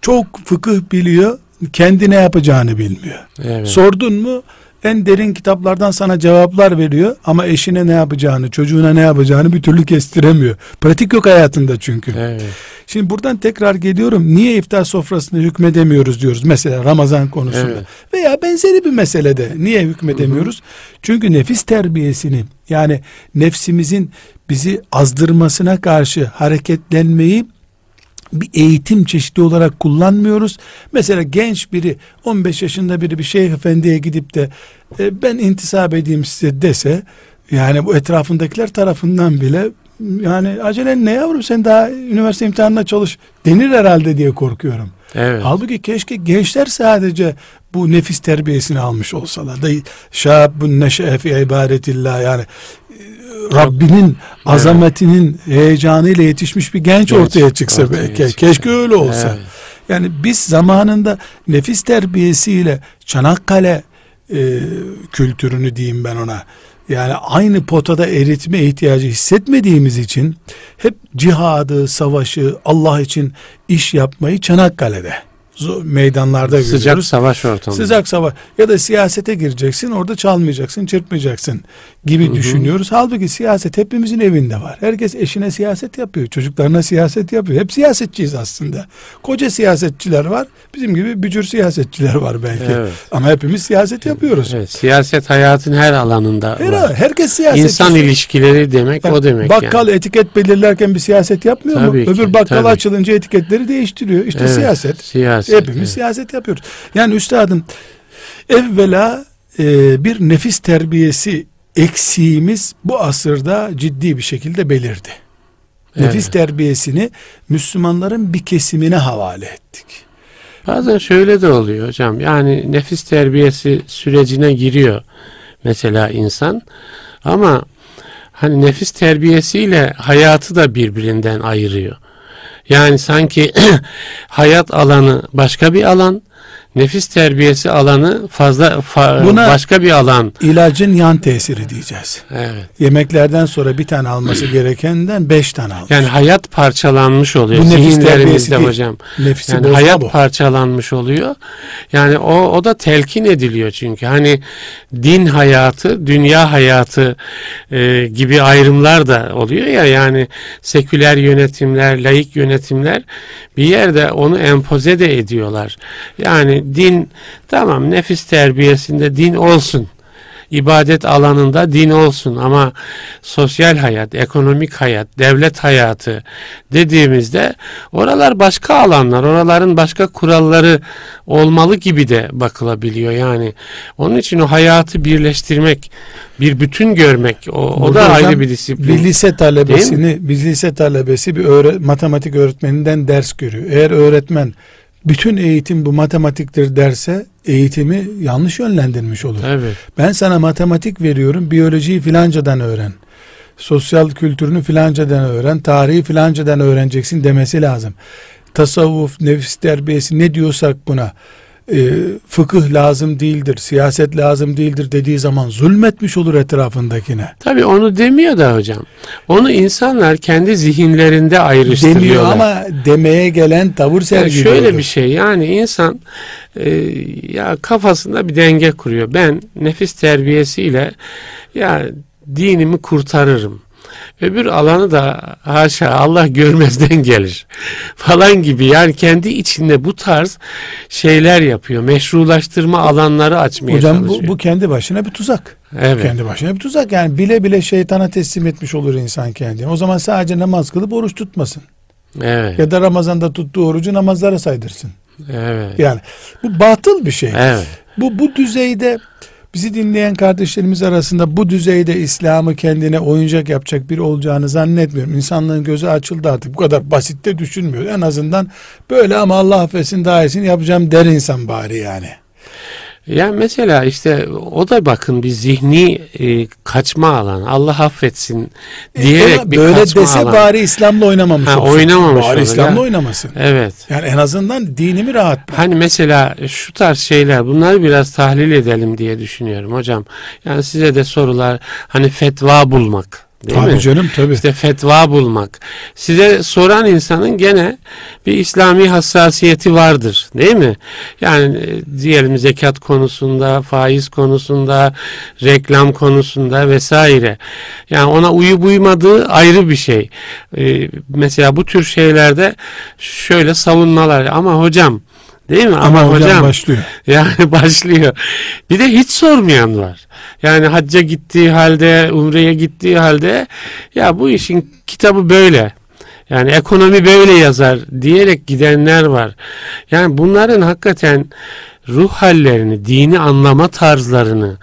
Çok fıkıh biliyor, kendi ne yapacağını bilmiyor. Evet. Sordun mu en derin kitaplardan sana cevaplar veriyor ama eşine ne yapacağını, çocuğuna ne yapacağını bir türlü kestiremiyor. Pratik yok hayatında çünkü. Evet. Şimdi buradan tekrar geliyorum. Niye iftar sofrasında hükmedemiyoruz diyoruz mesela Ramazan konusunda. Evet. Veya benzeri bir meselede niye hükmedemiyoruz? Hı hı. Çünkü nefis terbiyesini yani nefsimizin bizi azdırmasına karşı hareketlenmeyi bir eğitim çeşidi olarak kullanmıyoruz. Mesela genç biri 15 yaşında biri bir şeyh efendiye gidip de e, ben intisap edeyim size dese yani bu etrafındakiler tarafından bile yani acelen ne yavrum sen daha üniversite imtihanına çalış denir herhalde diye korkuyorum. Evet. Halbuki keşke gençler sadece bu nefis terbiyesini almış olsalar da şabun neşe fi ibadetillah yani Rabbinin evet. azametinin heyecanıyla yetişmiş bir genç, genç ortaya çıksa ortaya belki. Çıksa. Keşke öyle olsa. Evet. Yani biz zamanında nefis terbiyesiyle Çanakkale e, kültürünü diyeyim ben ona. Yani aynı potada eritme ihtiyacı hissetmediğimiz için hep cihadı, savaşı, Allah için iş yapmayı Çanakkale'de meydanlarda Sıcak görüyoruz. savaş ortamı. Sıcak savaş ya da siyasete gireceksin orada çalmayacaksın çırpmayacaksın gibi Hı-hı. düşünüyoruz. Halbuki siyaset hepimizin evinde var. Herkes eşine siyaset yapıyor. Çocuklarına siyaset yapıyor. Hep siyasetçiyiz aslında. Koca siyasetçiler var. Bizim gibi bücür siyasetçiler var belki. Evet. Ama hepimiz siyaset yapıyoruz. Evet, siyaset hayatın her alanında her, var. Herkes siyaset. İnsan ilişkileri demek yani, o demek Bakkal yani. etiket belirlerken bir siyaset yapmıyor tabii mu? Ki, Öbür bakkal tabii. açılınca etiketleri değiştiriyor. İşte evet, siyaset. Siyaset. Hepimiz evet. siyaset yapıyoruz. Yani üstadım evvela e, bir nefis terbiyesi eksiğimiz bu asırda ciddi bir şekilde belirdi. Evet. Nefis terbiyesini Müslümanların bir kesimine havale ettik. Bazen şöyle de oluyor hocam. Yani nefis terbiyesi sürecine giriyor mesela insan. Ama hani nefis terbiyesiyle hayatı da birbirinden ayırıyor. Yani sanki hayat alanı başka bir alan, nefis terbiyesi alanı fazla fa, Buna başka bir alan. İlacın yan tesiri diyeceğiz. Evet. Yemeklerden sonra bir tane alması gerekenden beş tane almış. Yani hayat parçalanmış oluyor. Bu nefis terbiyesi değil. hocam. Nefisi yani hayat bu. parçalanmış oluyor. Yani o o da telkin ediliyor çünkü. Hani din hayatı, dünya hayatı e, gibi ayrımlar da oluyor ya yani seküler yönetimler, laik yönetimler bir yerde onu empoze de ediyorlar. Yani din tamam nefis terbiyesinde din olsun ibadet alanında din olsun ama sosyal hayat, ekonomik hayat, devlet hayatı dediğimizde oralar başka alanlar, oraların başka kuralları olmalı gibi de bakılabiliyor yani. Onun için o hayatı birleştirmek, bir bütün görmek o, o da ayrı bir disiplin. Bir lise talebesini, bir lise talebesi bir öğre, matematik öğretmeninden ders görüyor. Eğer öğretmen bütün eğitim bu matematiktir derse eğitimi yanlış yönlendirmiş olur. Evet. Ben sana matematik veriyorum, biyolojiyi filancadan öğren. Sosyal kültürünü filancadan öğren, tarihi filancadan öğreneceksin demesi lazım. Tasavvuf, nefis terbiyesi ne diyorsak buna e, fıkıh lazım değildir, siyaset lazım değildir dediği zaman zulmetmiş olur etrafındakine. Tabi onu demiyor da hocam. Onu insanlar kendi zihinlerinde ayrıştırıyorlar. Demiyor ama demeye gelen tavır sergiliyor. Yani şöyle bir şey yani insan e, ya kafasında bir denge kuruyor. Ben nefis terbiyesiyle ya dinimi kurtarırım öbür alanı da haşa Allah görmezden gelir falan gibi yani kendi içinde bu tarz şeyler yapıyor. Meşrulaştırma alanları açmaya Hocam, çalışıyor. Hocam bu, bu kendi başına bir tuzak. Evet. Kendi başına bir tuzak yani bile bile şeytana teslim etmiş olur insan kendini. O zaman sadece namaz kılıp oruç tutmasın. Evet. Ya da Ramazan'da tuttuğu orucu namazlara saydırsın. Evet. Yani bu batıl bir şey. Evet. Bu bu düzeyde bizi dinleyen kardeşlerimiz arasında bu düzeyde İslam'ı kendine oyuncak yapacak biri olacağını zannetmiyorum. İnsanlığın gözü açıldı artık. Bu kadar basitte düşünmüyor. En azından böyle ama Allah affetsin daha iyisini yapacağım der insan bari yani. Yani mesela işte o da bakın bir zihni e, kaçma alan. Allah affetsin diyerek e, bir böyle kaçma dese alan. bari İslam'la oynamamış ha, olsun. Oynamamış bari İslam'la ya. oynamasın. Evet. Yani en azından dinimi rahat. Hani mesela şu tarz şeyler bunları biraz tahlil edelim diye düşünüyorum hocam. Yani size de sorular hani fetva bulmak Değil tabii mi? canım tabii. İşte fetva bulmak. Size soran insanın gene bir İslami hassasiyeti vardır. Değil mi? Yani e, diyelim zekat konusunda, faiz konusunda, reklam konusunda vesaire. Yani ona uyup uymadığı ayrı bir şey. Ee, mesela bu tür şeylerde şöyle savunmalar. Ama hocam Değil mi? Ama, Ama hocam, hocam başlıyor. Yani başlıyor. Bir de hiç sormayan var. Yani hacca gittiği halde, umreye gittiği halde ya bu işin kitabı böyle. Yani ekonomi böyle yazar diyerek gidenler var. Yani bunların hakikaten ruh hallerini, dini anlama tarzlarını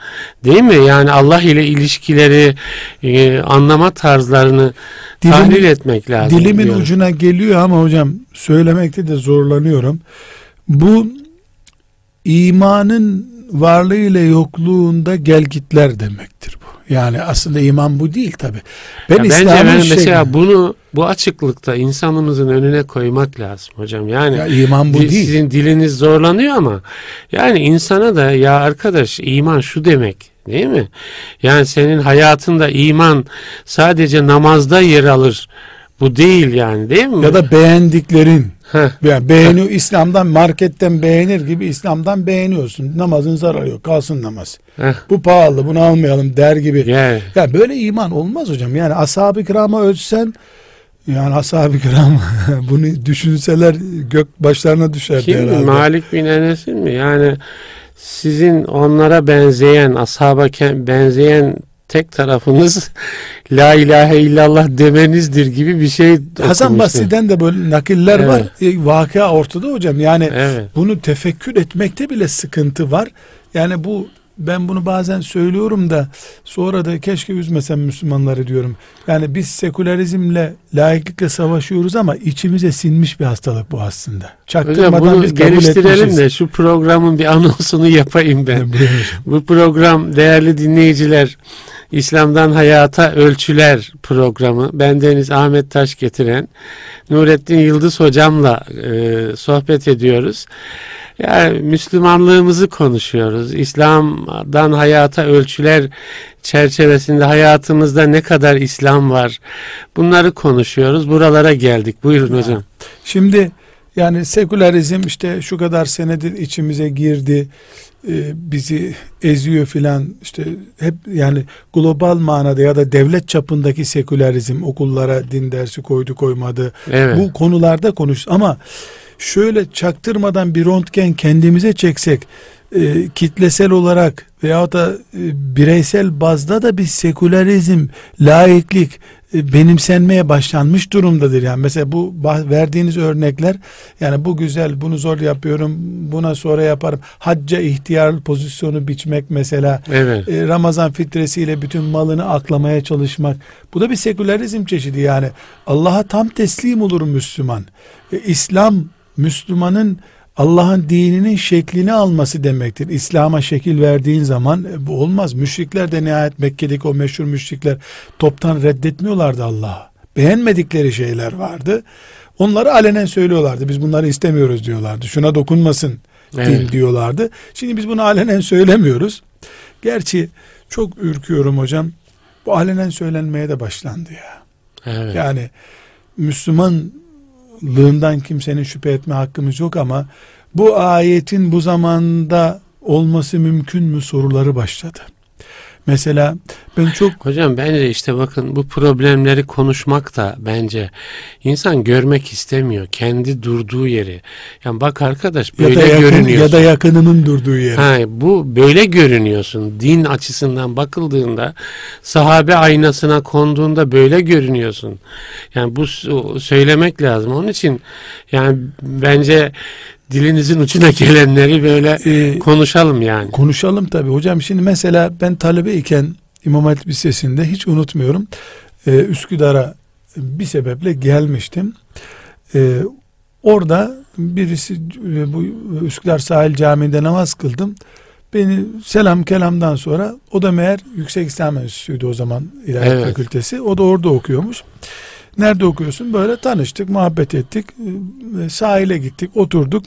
değil mi? Yani Allah ile ilişkileri e, anlama tarzlarını Dilim, tahlil etmek lazım. Dilimin diyorum. ucuna geliyor ama hocam söylemekte de zorlanıyorum. Bu imanın varlığı ile yokluğunda gelgitler demektir bu. Yani aslında iman bu değil tabi. Ben ya bence ben şey... mesela bunu bu açıklıkta insanımızın önüne koymak lazım hocam. Yani ya iman bu di, değil. Sizin diliniz zorlanıyor ama yani insana da ya arkadaş iman şu demek değil mi? Yani senin hayatında iman sadece namazda yer alır. Bu değil yani değil mi? Ya da beğendiklerin yani beğeniyor İslam'dan marketten beğenir gibi İslam'dan beğeniyorsun. Namazın zararı yok. Kalsın namaz. Heh. Bu pahalı bunu almayalım der gibi. Yani. Ya böyle iman olmaz hocam. Yani ashab-ı kirama ölçsen yani ashab-ı kiram bunu düşünseler gök başlarına düşerdi Kim, herhalde. Malik bin Enes'in mi? Yani sizin onlara benzeyen, ashaba benzeyen tek tarafınız la ilahe illallah demenizdir gibi bir şey Hasan Basri'den de böyle nakiller evet. var. E, vakıa ortada hocam. Yani evet. bunu tefekkür etmekte bile sıkıntı var. Yani bu ben bunu bazen söylüyorum da sonra da keşke üzmesem Müslümanları diyorum. Yani biz sekülerizmle, laiklikle savaşıyoruz ama içimize sinmiş bir hastalık bu aslında. Çaktırmadan Hocam bunu biz geliştirelim de şu programın bir anonsunu yapayım ben. bu program değerli dinleyiciler İslam'dan Hayata Ölçüler programı. Ben Deniz Ahmet Taş getiren Nurettin Yıldız hocamla e, sohbet ediyoruz. Yani Müslümanlığımızı konuşuyoruz. İslam'dan hayata ölçüler çerçevesinde hayatımızda ne kadar İslam var? Bunları konuşuyoruz. Buralara geldik. Buyurun hocam. Şimdi yani sekülerizm işte şu kadar senedir içimize girdi e, bizi eziyor filan işte hep yani global manada ya da devlet çapındaki sekülerizm okullara din dersi koydu koymadı evet. bu konularda konuş ama şöyle çaktırmadan bir röntgen kendimize çeksek e, kitlesel olarak veyahut da e, bireysel bazda da bir sekülerizm, laiklik benimsenmeye başlanmış durumdadır. Yani mesela bu verdiğiniz örnekler yani bu güzel bunu zor yapıyorum buna sonra yaparım. Hacca ihtiyar pozisyonu biçmek mesela evet. e, Ramazan fitresiyle bütün malını aklamaya çalışmak. Bu da bir sekülerizm çeşidi yani. Allah'a tam teslim olur Müslüman. E, İslam Müslümanın Allah'ın dininin şeklini alması demektir. İslam'a şekil verdiğin zaman e, bu olmaz. Müşrikler de nihayet Mekke'deki o meşhur müşrikler toptan reddetmiyorlardı Allah'ı. Beğenmedikleri şeyler vardı. Onları alenen söylüyorlardı. Biz bunları istemiyoruz diyorlardı. Şuna dokunmasın evet. din diyorlardı. Şimdi biz bunu alenen söylemiyoruz. Gerçi çok ürküyorum hocam. Bu alenen söylenmeye de başlandı ya. Evet. Yani Müslüman lığından kimsenin şüphe etme hakkımız yok ama bu ayetin bu zamanda olması mümkün mü soruları başladı. Mesela ben çok... Hocam bence işte bakın bu problemleri konuşmak da bence insan görmek istemiyor. Kendi durduğu yeri. Yani bak arkadaş böyle ya yakın, görünüyorsun. Ya da yakınımın durduğu yeri. Ha, bu böyle görünüyorsun. Din açısından bakıldığında sahabe aynasına konduğunda böyle görünüyorsun. Yani bu söylemek lazım. Onun için yani bence dilinizin ucuna gelenleri böyle ee, konuşalım yani. Konuşalım tabii. Hocam şimdi mesela ben talebe iken İmam Hatip Lisesi'nde hiç unutmuyorum. Ee, Üsküdar'a bir sebeple gelmiştim. Ee, orada birisi e, bu Üsküdar Sahil Camii'nde namaz kıldım. Beni selam kelamdan sonra o da meğer Yüksek İslam Enstitüsü'ydü o zaman İlahiyat evet. Fakültesi. O da orada okuyormuş. Nerede okuyorsun? Böyle tanıştık, muhabbet ettik. Ee, sahile gittik, oturduk.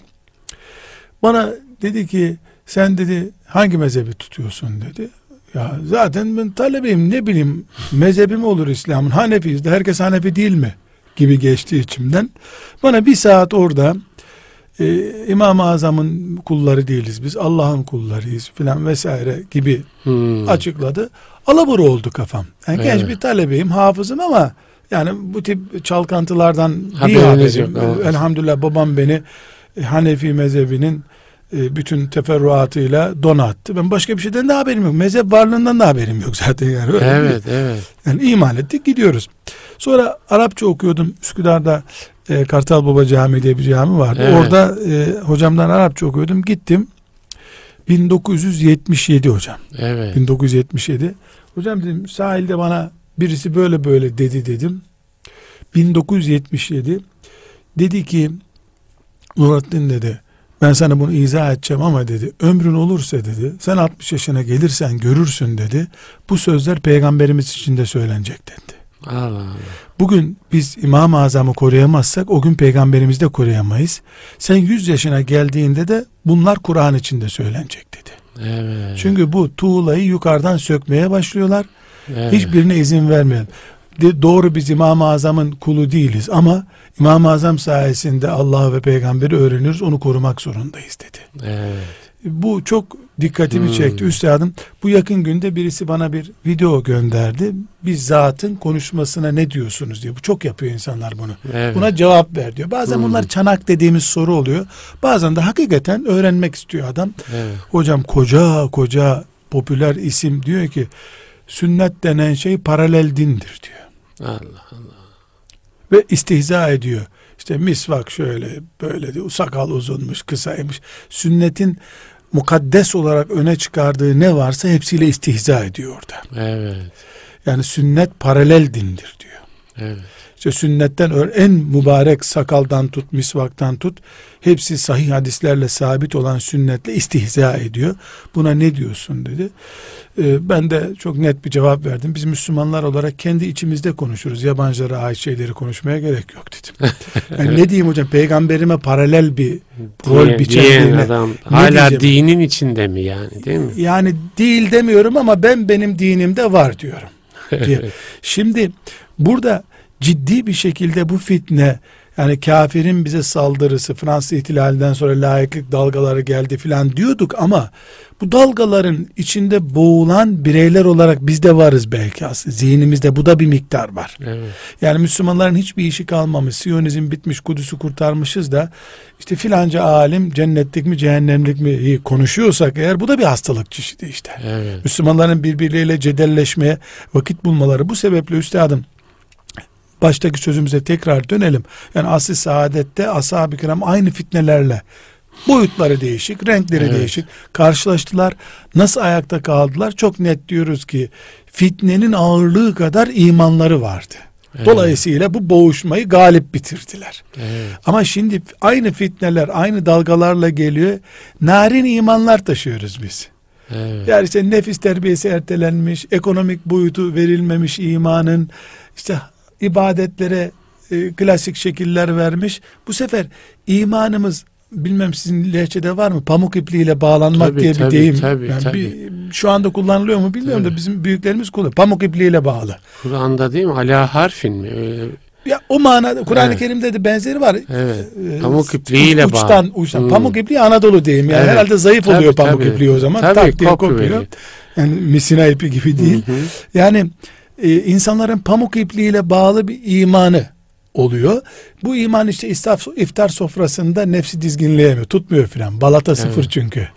Bana dedi ki sen dedi hangi mezhebi tutuyorsun dedi. Ya zaten ben talebeyim ne bileyim mezhebim olur İslam'ın. Hanefiyiz de herkes Hanefi değil mi? Gibi geçti içimden. Bana bir saat orada e, İmam-ı Azam'ın kulları değiliz biz Allah'ın kullarıyız filan vesaire gibi hmm. açıkladı. Alabora oldu kafam. Yani evet. genç bir talebeyim hafızım ama yani bu tip çalkantılardan bir haberim. Yok, Elhamdülillah babam beni Hanefi mezhebinin e, bütün teferruatıyla donattı. Ben başka bir şeyden de haberim yok. Mezhep varlığından da haberim yok zaten yani. Öyle evet, mi? evet. Yani iman ettik gidiyoruz. Sonra Arapça okuyordum. Üsküdar'da e, Kartal Baba Camii diye bir cami vardı. Evet. Orada e, hocamdan Arapça okuyordum. Gittim. 1977 hocam. Evet. 1977. Hocam dedim sahilde bana birisi böyle böyle dedi dedim. 1977 dedi ki Nurattin dedi ben sana bunu izah edeceğim ama dedi ömrün olursa dedi sen 60 yaşına gelirsen görürsün dedi bu sözler peygamberimiz için de söylenecek dedi. Allah Allah. Bugün biz İmam-ı Azam'ı koruyamazsak o gün peygamberimizi de koruyamayız. Sen 100 yaşına geldiğinde de bunlar Kur'an içinde söylenecek dedi. Evet. Çünkü bu tuğlayı yukarıdan sökmeye başlıyorlar. Evet. Hiçbirine izin vermiyor doğru biz İmam-ı Azam'ın kulu değiliz ama İmam-ı Azam sayesinde Allah ve peygamberi öğreniyoruz onu korumak zorundayız dedi. Evet. Bu çok dikkatimi hmm. çekti üstadım. Bu yakın günde birisi bana bir video gönderdi. Biz zatın konuşmasına ne diyorsunuz diyor. Bu çok yapıyor insanlar bunu. Evet. Buna cevap ver diyor. Bazen hmm. bunlar çanak dediğimiz soru oluyor. Bazen de hakikaten öğrenmek istiyor adam. Evet. Hocam koca koca popüler isim diyor ki sünnet denen şey paralel dindir diyor. Allah Allah. Ve istihza ediyor. İşte misvak şöyle böyle diyor. Sakal uzunmuş, kısaymış. Sünnetin mukaddes olarak öne çıkardığı ne varsa hepsiyle istihza ediyor orada. Evet. Yani sünnet paralel dindir diyor. Evet. İşte sünnetten en mübarek sakaldan tut, misvaktan tut. Hepsi sahih hadislerle sabit olan sünnetle istihza ediyor. Buna ne diyorsun dedi. Ee, ben de çok net bir cevap verdim. Biz Müslümanlar olarak kendi içimizde konuşuruz. Yabancılara ait şeyleri konuşmaya gerek yok dedim. Yani ne diyeyim hocam peygamberime paralel bir rol biçen birine. Adam, hala diyeceğim? dinin içinde mi yani değil mi? Yani değil demiyorum ama ben benim dinimde var diyorum. diye. Şimdi burada ciddi bir şekilde bu fitne yani kafirin bize saldırısı Fransız ihtilalinden sonra layıklık dalgaları geldi filan diyorduk ama bu dalgaların içinde boğulan bireyler olarak biz de varız belki aslında zihnimizde bu da bir miktar var. Evet. Yani Müslümanların hiçbir işi kalmamış Siyonizm bitmiş Kudüs'ü kurtarmışız da işte filanca alim cennetlik mi cehennemlik mi konuşuyorsak eğer bu da bir hastalık çeşidi işte. Evet. Müslümanların birbirleriyle cedelleşmeye vakit bulmaları bu sebeple üstadım baştaki sözümüze tekrar dönelim. Yani asli saadette ashab-ı kiram aynı fitnelerle boyutları değişik, renkleri evet. değişik karşılaştılar. Nasıl ayakta kaldılar? Çok net diyoruz ki fitnenin ağırlığı kadar imanları vardı. Evet. Dolayısıyla bu boğuşmayı galip bitirdiler. Evet. Ama şimdi aynı fitneler, aynı dalgalarla geliyor. Narin imanlar taşıyoruz biz. Evet. Yani işte nefis terbiyesi ertelenmiş, ekonomik boyutu verilmemiş imanın, işte ibadetlere e, klasik şekiller vermiş. Bu sefer imanımız bilmem sizin lehçede var mı? Pamuk ipliğiyle bağlanmak tabii, diye bir tabii, deyim. Tabii, yani tabii. Bir, şu anda kullanılıyor mu bilmiyorum tabii. da bizim büyüklerimiz kullanıyor. Pamuk ipliğiyle bağlı. Kur'an'da değil mi? Ala harfin mi? Öyle... Ya o manada Kur'an-ı evet. Kerim'de de benzeri var. Evet. Ee, pamuk ipliğiyle uç, uçtan, bağlı. Uçtan. Hmm. Pamuk ipliği Anadolu diyeyim. Yani evet. herhalde zayıf tabii, oluyor pamuk tabii. ipliği o zaman. Tabii, tak diye kopuyor. Yani misina ipi gibi değil. Hı hı. Yani e, insanların pamuk ipliğiyle bağlı bir imanı oluyor. Bu iman işte istaf, iftar sofrasında nefsi dizginleyemiyor. Tutmuyor filan. Balata evet. sıfır çünkü.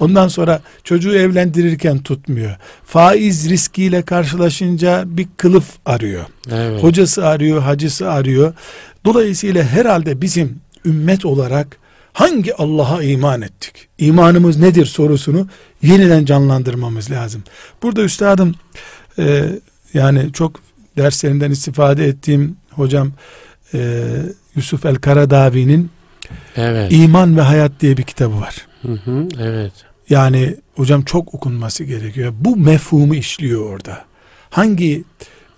Ondan sonra çocuğu evlendirirken tutmuyor. Faiz riskiyle karşılaşınca bir kılıf arıyor. Evet. Hocası arıyor, hacısı arıyor. Dolayısıyla herhalde bizim ümmet olarak hangi Allah'a iman ettik? İmanımız nedir sorusunu yeniden canlandırmamız lazım. Burada üstadım e, yani çok derslerinden istifade ettiğim hocam e, Yusuf El Karadavi'nin evet. İman ve Hayat diye bir kitabı var. Hı hı, evet. Yani hocam çok okunması gerekiyor. Bu mefhumu işliyor orada. Hangi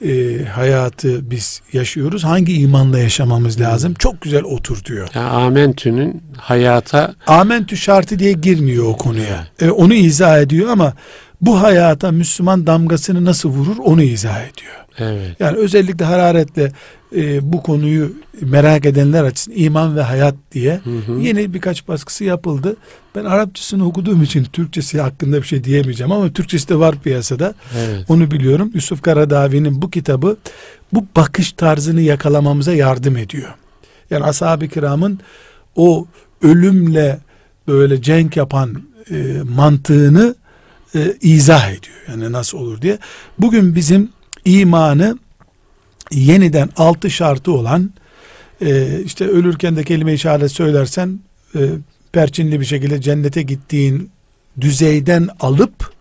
e, hayatı biz yaşıyoruz? Hangi imanla yaşamamız lazım? Hmm. Çok güzel oturtuyor. Yani amentü'nün hayata... Amentü şartı diye girmiyor o konuya. Evet. E, onu izah ediyor ama bu hayata Müslüman damgasını nasıl vurur onu izah ediyor. Evet. Yani özellikle hararetle e, bu konuyu merak edenler açısından iman ve hayat diye hı hı. yeni birkaç baskısı yapıldı. Ben Arapçasını okuduğum için Türkçesi hakkında bir şey diyemeyeceğim ama Türkçesi de var piyasada. Evet. Onu biliyorum. Yusuf Karadavi'nin bu kitabı bu bakış tarzını yakalamamıza yardım ediyor. Yani ashab-ı kiramın o ölümle böyle cenk yapan e, mantığını e, izah ediyor. Yani nasıl olur diye. Bugün bizim imanı yeniden altı şartı olan e, işte ölürken de kelime işaret söylersen e, perçinli bir şekilde cennete gittiğin düzeyden alıp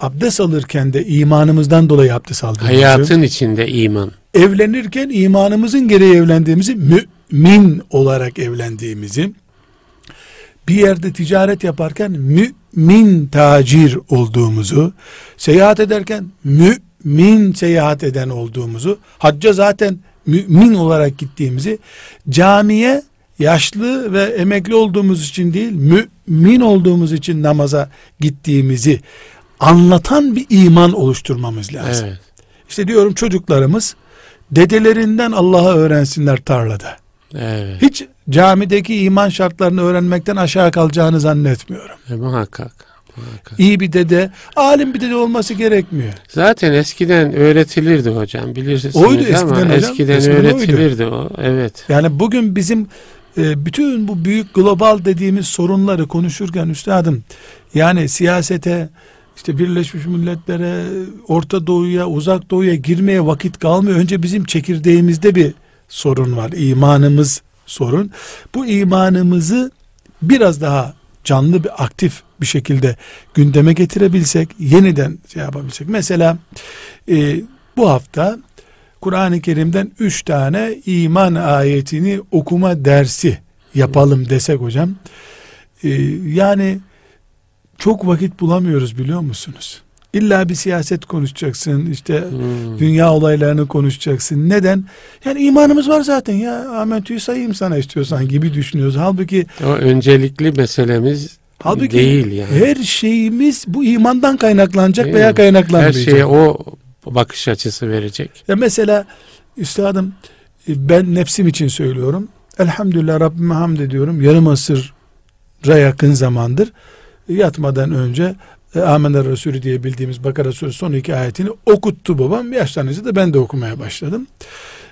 abdest alırken de imanımızdan dolayı abdest aldığımızı hayatın içinde iman evlenirken imanımızın gereği evlendiğimizi mümin olarak evlendiğimizi bir yerde ticaret yaparken mümin tacir olduğumuzu seyahat ederken mümin seyahat eden olduğumuzu, hacca zaten mümin olarak gittiğimizi, camiye yaşlı ve emekli olduğumuz için değil, mümin olduğumuz için namaza gittiğimizi anlatan bir iman oluşturmamız lazım. Evet. İşte diyorum çocuklarımız dedelerinden Allah'a öğrensinler tarlada. Evet. Hiç camideki iman şartlarını öğrenmekten aşağı kalacağını zannetmiyorum. E, muhakkak. İyi bir dede, alim bir dede olması gerekmiyor. Zaten eskiden öğretilirdi hocam bilirsiniz oydu eskiden ama hocam, eskiden, eskiden öğretilirdi oydu. o. Evet. Yani bugün bizim e, bütün bu büyük global dediğimiz sorunları konuşurken üstadım yani siyasete işte Birleşmiş Milletler'e, Orta Doğu'ya, Uzak Doğu'ya girmeye vakit kalmıyor. Önce bizim çekirdeğimizde bir sorun var. İmanımız sorun. Bu imanımızı biraz daha canlı bir aktif bir şekilde gündeme getirebilsek, yeniden şey yapabilsek. Mesela e, bu hafta Kur'an-ı Kerim'den üç tane iman ayetini okuma dersi yapalım desek hocam. E, yani çok vakit bulamıyoruz biliyor musunuz? İlla bir siyaset konuşacaksın, işte hmm. dünya olaylarını konuşacaksın. Neden? Yani imanımız var zaten ya. Ahmet'i sayayım sana istiyorsan gibi düşünüyoruz. Halbuki o öncelikli meselemiz Halbuki değil yani. Her şeyimiz bu imandan kaynaklanacak değil veya kaynaklanmayacak. Her şeye o bakış açısı verecek. Ya mesela üstadım ben nefsim için söylüyorum. Elhamdülillah Rabbime hamd ediyorum. Yarım asıra yakın zamandır yatmadan önce e, Amener Resulü diye bildiğimiz Bakara Suresi son iki ayetini okuttu babam. Yaşlanınca da ben de okumaya başladım.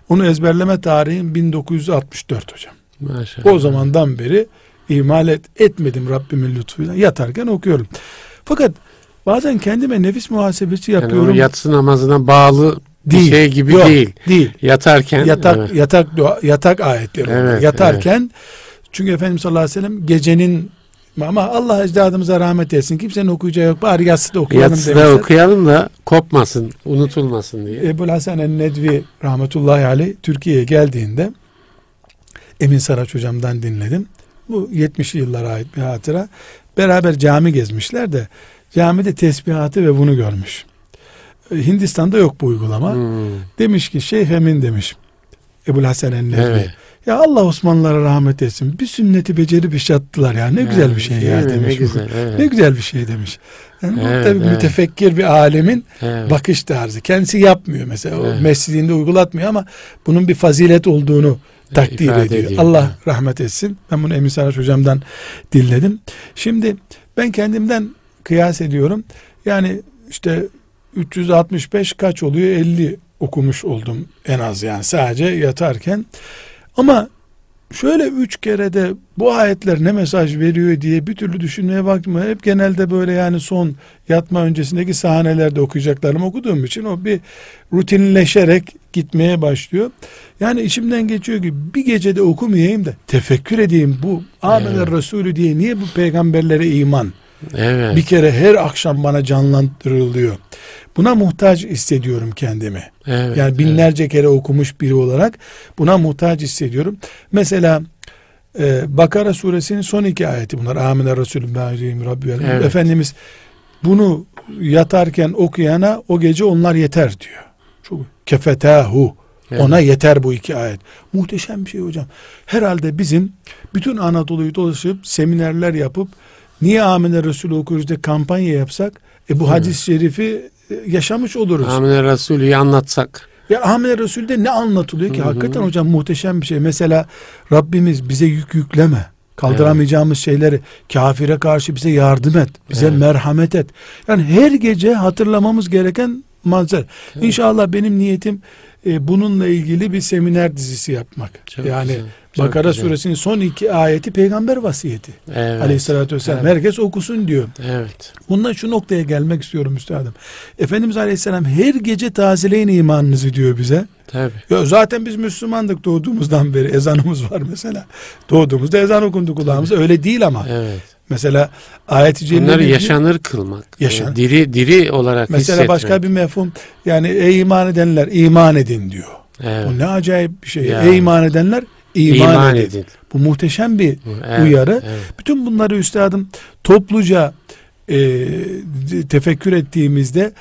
Onu ezberleme tarihim 1964 hocam. Maşallah. O zamandan beri ihmal et, etmedim Rabbimin lütfuyla. Yatarken okuyorum. Fakat bazen kendime nefis muhasebesi yapıyorum. Yani yatsı namazına bağlı değil, bir şey gibi yok, değil. Değil. Yatarken yatak evet. yatak dua, yatak ayetleri. Evet, yatarken evet. çünkü Efendimiz sallallahu aleyhi ve sellem gecenin ama Allah ecdadımıza rahmet etsin. Kimsenin okuyacağı yok. Bari yatsıda okuyalım yatsıda demişler. okuyalım da kopmasın, unutulmasın diye. Ebu Hasan el-Nedvi rahmetullahi aleyh Türkiye'ye geldiğinde Emin Saraç hocamdan dinledim. Bu 70'li yıllara ait bir hatıra. Beraber cami gezmişler de camide tesbihatı ve bunu görmüş. Hindistan'da yok bu uygulama. Hmm. Demiş ki Şeyh Emin demiş. Ebu Hasan el-Nedvi. Evet. Ya Allah Osmanlılara rahmet etsin. Bir sünneti becerip iş yaptılar ya. Ne yani, güzel bir şey ya demiş. Ne güzel, evet. ne güzel bir şey demiş. Yani evet, tabii evet. mütefekkir bir alemin evet. bakış tarzı. Kendisi yapmıyor mesela. Evet. O mescidinde uygulatmıyor ama bunun bir fazilet olduğunu takdir ediyor. ediyor. Allah rahmet etsin. Ben bunu Emin Saraç hocamdan dinledim. Şimdi ben kendimden kıyas ediyorum. Yani işte 365 kaç oluyor? 50 okumuş oldum en az yani sadece yatarken. Ama şöyle üç kere de bu ayetler ne mesaj veriyor diye bir türlü düşünmeye bakma. Hep genelde böyle yani son yatma öncesindeki sahnelerde okuyacaklarımı okuduğum için o bir rutinleşerek gitmeye başlıyor. Yani içimden geçiyor ki bir gecede okumayayım da tefekkür edeyim bu Ahmet evet. Resulü diye niye bu peygamberlere iman? Evet. Bir kere her akşam bana canlandırılıyor. Buna muhtaç hissediyorum kendimi. Evet, yani binlerce evet. kere okumuş biri olarak buna muhtaç hissediyorum. Mesela e, Bakara suresinin son iki ayeti bunlar. Amine Resulü Rabbi evet. Efendimiz bunu yatarken okuyana o gece onlar yeter diyor. Çok kefetahu. Evet. Ona yeter bu iki ayet. Muhteşem bir şey hocam. Herhalde bizim bütün Anadolu'yu dolaşıp seminerler yapıp niye Amine Resulü okuyoruz diye kampanya yapsak e bu hadis-i şerifi yaşamış oluruz. Amine Resulü'yü anlatsak. Ya Amine Resul'de ne anlatılıyor ki? Hı hı. Hakikaten hocam muhteşem bir şey. Mesela Rabbimiz bize yük yükleme. Kaldıramayacağımız evet. şeyleri kafire karşı bize yardım et. Bize evet. merhamet et. Yani her gece hatırlamamız gereken manzara. Evet. İnşallah benim niyetim e, bununla ilgili bir seminer dizisi yapmak. Çok yani güzel. Çok Bakara güzel. suresinin son iki ayeti peygamber vasiyeti. Evet. Aleyhissalatü vesselam. Evet. Herkes okusun diyor. Evet. Bundan şu noktaya gelmek istiyorum üstadım. Efendimiz Aleyhisselam her gece tazeleyin imanınızı diyor bize. Tabii. Ya zaten biz Müslümandık doğduğumuzdan beri ezanımız var mesela. Doğduğumuzda ezan okundu kulağımıza. Öyle değil ama. Evet. Mesela ayet-i celle Bunları yaşanır kılmak. Yaşan. Diri diri olarak Mesela hissetmek. başka bir mefhum yani ey iman edenler iman edin diyor. Evet. Bu ne acayip bir şey. Yani. Ey iman edenler iman, iman edin. edin. Bu muhteşem bir evet, uyarı. Evet. Bütün bunları üstadım topluca e, tefekkür ettiğimizde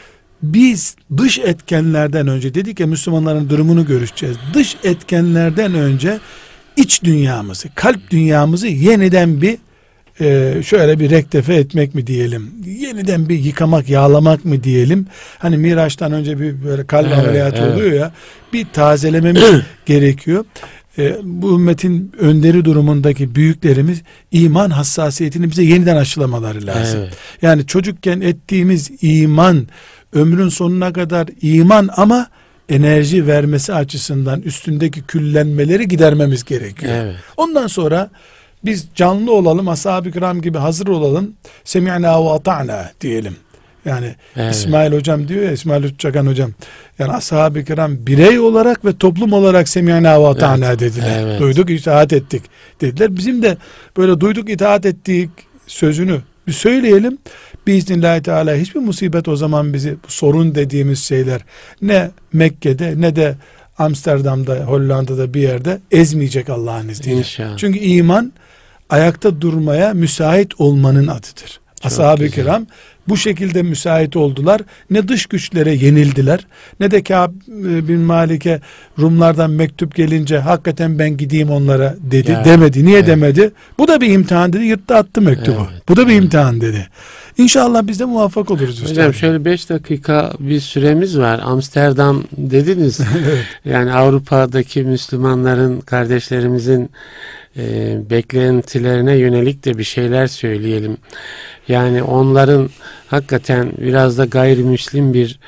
biz dış etkenlerden önce dedik ya Müslümanların durumunu görüşeceğiz. Dış etkenlerden önce iç dünyamızı, kalp dünyamızı yeniden bir e, şöyle bir rektefe etmek mi diyelim, yeniden bir yıkamak, yağlamak mı diyelim. Hani Miraç'tan önce bir böyle kalp evet, ameliyatı evet. oluyor ya, bir tazelememiz gerekiyor. E, bu ümmetin önderi durumundaki büyüklerimiz iman hassasiyetini bize yeniden aşılamaları lazım. Evet. Yani çocukken ettiğimiz iman ömrün sonuna kadar iman ama enerji vermesi açısından üstündeki küllenmeleri gidermemiz gerekiyor. Evet. Ondan sonra biz canlı olalım, ashab-ı kiram gibi hazır olalım. Semi'na ve ata'na diyelim. Yani evet. İsmail hocam diyor ya İsmail Uçakan hocam. Yani ashab-ı kiram birey olarak ve toplum olarak semi'na ve ata'na evet. dediler. Evet. Duyduk itaat ettik dediler. Bizim de böyle duyduk itaat ettik sözünü bir söyleyelim. Biiznillahü Teala hiçbir musibet o zaman bizi sorun dediğimiz şeyler ne Mekke'de ne de Amsterdam'da Hollanda'da bir yerde ezmeyecek Allah'ın izniyle. İnşallah. Çünkü iman ayakta durmaya müsait olmanın adıdır. Ashab-ı kiram bu şekilde müsait oldular. Ne dış güçlere yenildiler ne de Kâb e, bin Malik'e Rumlardan mektup gelince hakikaten ben gideyim onlara dedi ya, demedi. Niye evet. demedi? Bu da bir imtihan dedi. Yırttı attı mektubu. Evet, bu da bir evet. imtihan dedi. İnşallah biz de muvaffak oluruz. Hocam üstadım. şöyle beş dakika bir süremiz var. Amsterdam dediniz. Yani Avrupa'daki Müslümanların, kardeşlerimizin e, beklentilerine yönelik de bir şeyler söyleyelim. Yani onların hakikaten biraz da gayrimüslim bir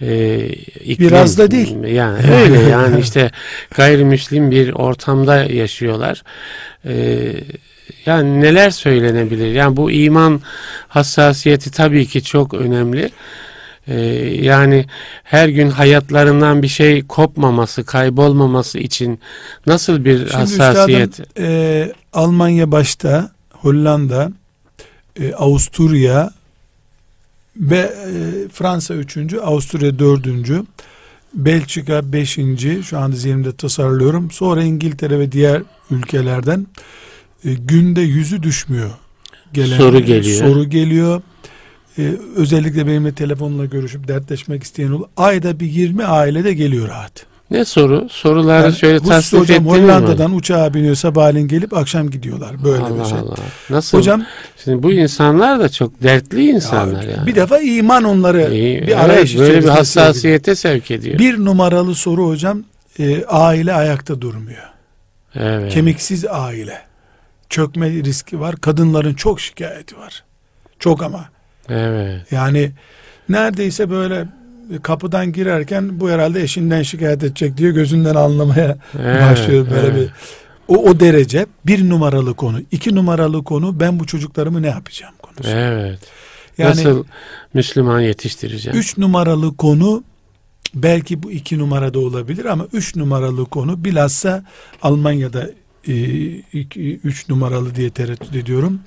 e, iklim, biraz da değil. Yani öyle yani işte gayrimüslim bir ortamda yaşıyorlar. E, yani neler söylenebilir? Yani bu iman hassasiyeti tabii ki çok önemli. Ee, yani her gün hayatlarından bir şey kopmaması, kaybolmaması için nasıl bir Şimdi hassasiyet? Üstadım, e, Almanya başta, Hollanda, e, Avusturya ve e, Fransa üçüncü, Avusturya dördüncü, Belçika beşinci, şu anda zihnimde tasarlıyorum. Sonra İngiltere ve diğer ülkelerden e, günde yüzü düşmüyor. Gelen, soru geliyor. Soru geliyor e, özellikle benimle telefonla görüşüp dertleşmek isteyen olur. Ayda bir 20 aile de geliyor rahat. Ne soru? Soruları yani, şöyle tasnif hocam Hollanda'dan mi? uçağa biniyor sabahleyin gelip akşam gidiyorlar. Böyle Allah bir şey. Allah. Nasıl? Hocam Şimdi bu insanlar da çok dertli insanlar ya, yani. Bir defa iman onları İyi, bir evet, arayış böyle bir hassasiyete sevk ediyor. Bir numaralı soru hocam e, aile ayakta durmuyor. Evet. Kemiksiz aile. Çökme riski var. Kadınların çok şikayeti var. Çok ama. Evet. Yani neredeyse böyle kapıdan girerken bu herhalde eşinden şikayet edecek diyor gözünden anlamaya evet, başlıyor böyle evet. bir o, o derece bir numaralı konu. iki numaralı konu ben bu çocuklarımı ne yapacağım konusu. Evet. Yani, Nasıl Müslüman yetiştireceğim? Üç numaralı konu belki bu iki numarada olabilir ama üç numaralı konu bilhassa Almanya'da e, iki, üç numaralı diye tereddüt ediyorum.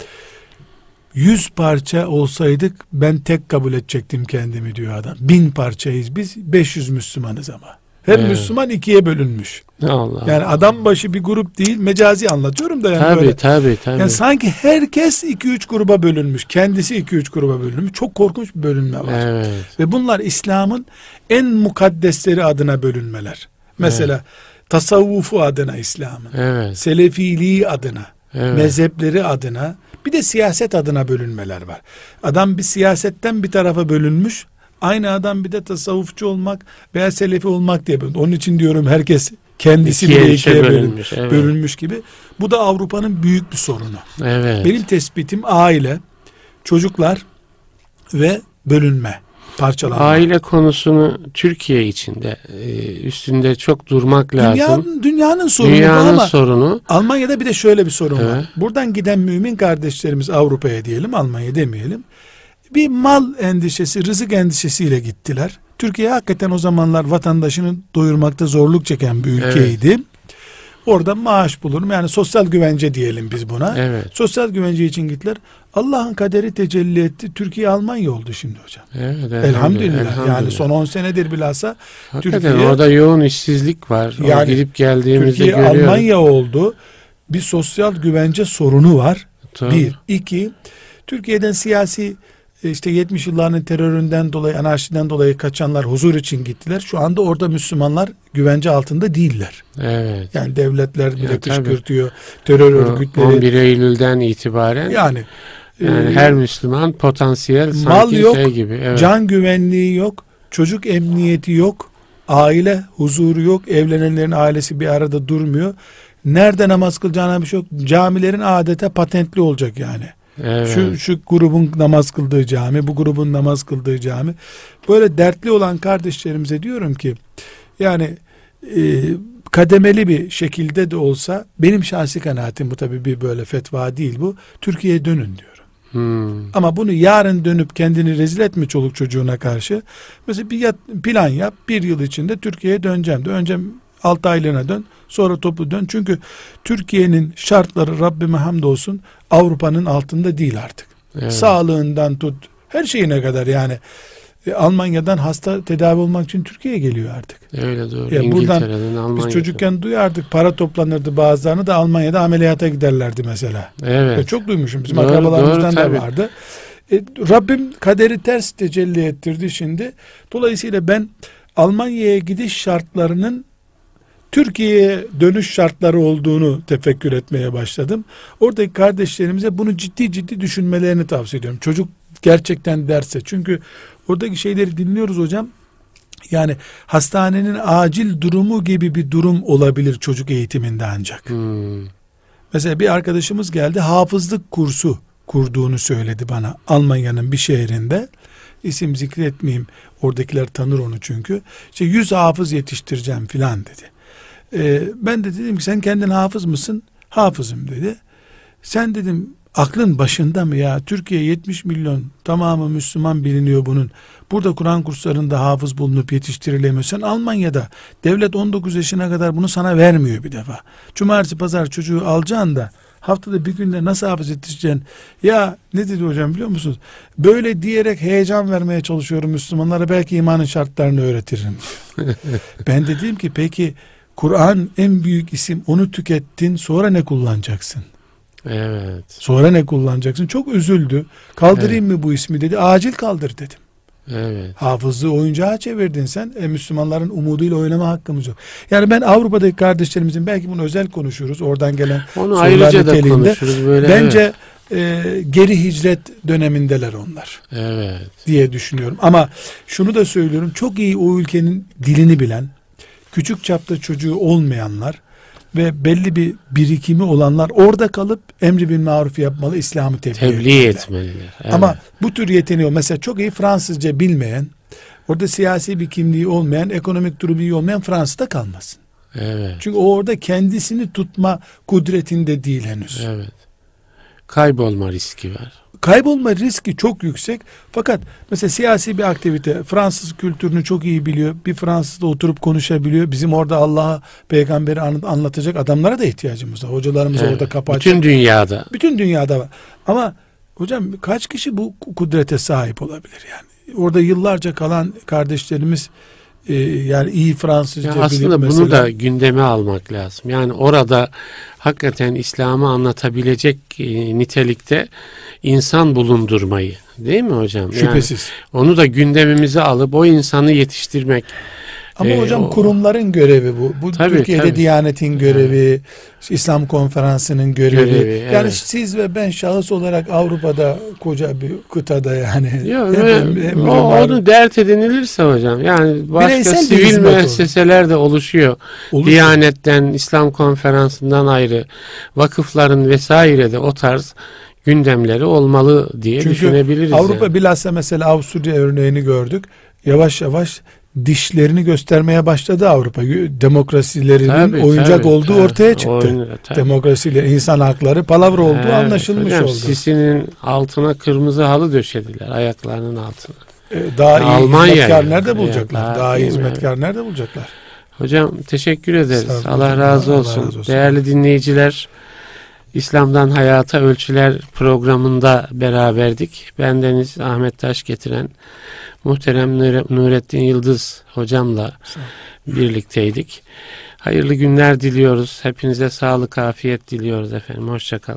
Yüz parça olsaydık ben tek kabul edecektim kendimi diyor adam. Bin parçayız biz 500 Müslümanız ama. Her evet. Müslüman ikiye bölünmüş. Allah. Yani adam başı bir grup değil mecazi anlatıyorum da yani tabii, böyle. Tabii tabii. Yani sanki herkes iki üç gruba bölünmüş. Kendisi iki üç gruba bölünmüş. Çok korkunç bir bölünme var. Evet. Ve bunlar İslam'ın en mukaddesleri adına bölünmeler. Mesela evet. tasavvufu adına İslam'ın. Evet. Selefiliği adına. Evet. Mezhepleri adına. Bir de siyaset adına bölünmeler var. Adam bir siyasetten bir tarafa bölünmüş. Aynı adam bir de tasavvufçu olmak veya selefi olmak diye bölünmüş. Onun için diyorum herkes kendisi İkiye bile ikiye bölünmüş, evet. bölünmüş gibi. Bu da Avrupa'nın büyük bir sorunu. Evet. Benim tespitim aile, çocuklar ve bölünme, parçalanma. Aile konusunu Türkiye içinde e, üstünde çok durmak lazım. Dünyanın, dünyanın sorunu dünyanın ama sorunu. Almanya'da bir de şöyle bir sorun evet. var. Buradan giden mümin kardeşlerimiz Avrupa'ya diyelim, Almanya demeyelim. Bir mal endişesi, rızık endişesiyle gittiler. Türkiye hakikaten o zamanlar vatandaşını doyurmakta zorluk çeken bir ülkeydi. Evet. Orada maaş bulurum. Yani sosyal güvence diyelim biz buna. Evet. Sosyal güvence için gittiler. Allah'ın kaderi tecelli etti. Türkiye Almanya oldu şimdi hocam. Evet, elhamdülillah. elhamdülillah. elhamdülillah. Yani son 10 senedir bilhassa Hakikaten Türkiye orada yoğun işsizlik var. Yani o gidip geldiğimizde Türkiye görüyoruz. Almanya oldu. Bir sosyal güvence sorunu var. Tabii. Bir. iki Türkiye'den siyasi işte 70 yılların teröründen dolayı, anarşiden dolayı kaçanlar huzur için gittiler. Şu anda orada Müslümanlar güvence altında değiller. Evet. Yani devletler bile ya, kışkırtıyor. Terör örgütleri. 11 Eylül'den itibaren. Yani yani e, her Müslüman potansiyel mal yok, şey gibi. Evet. Can güvenliği yok, çocuk emniyeti yok, aile huzuru yok, evlenenlerin ailesi bir arada durmuyor. Nerede namaz kılacağına bir şey yok. Camilerin adeta patentli olacak yani. Evet. Şu, şu grubun namaz kıldığı cami, bu grubun namaz kıldığı cami. Böyle dertli olan kardeşlerimize diyorum ki yani e, kademeli bir şekilde de olsa benim şahsi kanaatim bu tabii bir böyle fetva değil bu. Türkiye'ye dönün diyorum. Hmm. Ama bunu yarın dönüp kendini rezil etme çoluk çocuğuna karşı. Mesela bir plan yap. Bir yıl içinde Türkiye'ye döneceğim de. Önce 6 aylığına dön. Sonra topu dön. Çünkü Türkiye'nin şartları Rabbime hamdolsun Avrupa'nın altında değil artık. Evet. Sağlığından tut her şeyine kadar yani. E, Almanya'dan hasta tedavi olmak için Türkiye'ye geliyor artık. Öyle doğru. Ya buradan biz çocukken duyardık para toplanırdı bazılarını da Almanya'da ameliyata giderlerdi mesela. Evet. Ya çok duymuşum bizim doğru, akrabalarımızdan doğru, da vardı. E, Rabbim kaderi ters tecelli ettirdi şimdi. Dolayısıyla ben Almanya'ya gidiş şartlarının Türkiye'ye dönüş şartları olduğunu tefekkür etmeye başladım. Oradaki kardeşlerimize bunu ciddi ciddi düşünmelerini tavsiye ediyorum. Çocuk gerçekten derse. Çünkü oradaki şeyleri dinliyoruz hocam. Yani hastanenin acil durumu gibi bir durum olabilir çocuk eğitiminde ancak. Hmm. Mesela bir arkadaşımız geldi hafızlık kursu kurduğunu söyledi bana Almanya'nın bir şehrinde. İsim zikretmeyeyim oradakiler tanır onu çünkü. İşte yüz hafız yetiştireceğim filan dedi. Ee, ben de dedim ki sen kendin hafız mısın? Hafızım dedi. Sen dedim aklın başında mı ya? Türkiye 70 milyon tamamı Müslüman biliniyor bunun. Burada Kur'an kurslarında hafız bulunup yetiştirilemiyor. Sen Almanya'da devlet 19 yaşına kadar bunu sana vermiyor bir defa. Cumartesi pazar çocuğu alacaksın da haftada bir günde nasıl hafız yetişeceksin? Ya ne dedi hocam biliyor musunuz? Böyle diyerek heyecan vermeye çalışıyorum Müslümanlara belki imanın şartlarını öğretirim. ben dedim ki peki Kur'an en büyük isim onu tükettin sonra ne kullanacaksın? Evet. Sonra ne kullanacaksın? Çok üzüldü. Kaldırayım evet. mı bu ismi dedi. Acil kaldır dedim. Evet. Hafızlığı oyuncağa çevirdin sen. E, Müslümanların umuduyla oynama hakkımız yok. Yani ben Avrupa'daki kardeşlerimizin belki bunu özel konuşuruz. Oradan gelen Onu ayrıca da konuşuruz böyle. Bence evet. e, geri hicret dönemindeler onlar. Evet. Diye düşünüyorum. Ama şunu da söylüyorum. Çok iyi o ülkenin dilini bilen, küçük çapta çocuğu olmayanlar ve belli bir birikimi olanlar orada kalıp emri bin maruf yapmalı, İslam'ı tebliğ, tebliğ etmeliler. Evet. Ama bu tür yeteneği mesela çok iyi Fransızca bilmeyen, orada siyasi bir kimliği olmayan, ekonomik durumu iyi olmayan Fransa'da kalmasın. Evet. Çünkü o orada kendisini tutma kudretinde değil henüz. Evet. Kaybolma riski var. Kaybolma riski çok yüksek. Fakat mesela siyasi bir aktivite Fransız kültürünü çok iyi biliyor. Bir Fransızla oturup konuşabiliyor. Bizim orada Allah'a peygamberi anlatacak adamlara da ihtiyacımız var. Hocalarımız evet. orada kapı Bütün dünyada. Bütün dünyada var. Ama hocam kaç kişi bu kudrete sahip olabilir yani? Orada yıllarca kalan kardeşlerimiz e, yani iyi Fransızca ya aslında bilip bunu da gündeme almak lazım. Yani orada hakikaten İslam'ı anlatabilecek e, nitelikte insan bulundurmayı değil mi hocam? Şüphesiz. Yani onu da gündemimize alıp o insanı yetiştirmek. Ama ee, hocam o, kurumların görevi bu. Bu tabii, Türkiye'de tabii. Diyanet'in görevi, evet. İslam Konferansı'nın görevi. görevi yani evet. siz ve ben şahıs olarak Avrupa'da koca bir kıtada yani. Hem, hem, o, onu dert edinilirse hocam yani başka Bireysel sivil müesseseler olur. de oluşuyor. Olur. Diyanet'ten, İslam Konferansı'ndan ayrı vakıfların vesaire de o tarz gündemleri olmalı diye Çünkü düşünebiliriz. Avrupa yani. bilhassa mesela Avusturya örneğini gördük. Yavaş yavaş dişlerini göstermeye başladı Avrupa. Demokrasilerinin tabii, oyuncak tabii, olduğu tabii, ortaya çıktı. Oyun, Demokrasiyle insan hakları palavra olduğu evet, anlaşılmış hocam, oldu. Sisinin altına kırmızı halı döşediler ayaklarının altına. Ee, daha iyi Almanya hizmetkar yani. nerede bulacaklar? Evet, daha, daha iyi hizmetkar yani. nerede bulacaklar? Hocam teşekkür ederiz. Allah razı, olsun. Allah razı olsun. Değerli dinleyiciler İslam'dan Hayata Ölçüler programında beraberdik. Bendeniz Ahmet Taş getiren muhterem Nurettin Yıldız hocamla birlikteydik. Hayırlı günler diliyoruz. Hepinize sağlık, afiyet diliyoruz efendim. Hoşçakalın.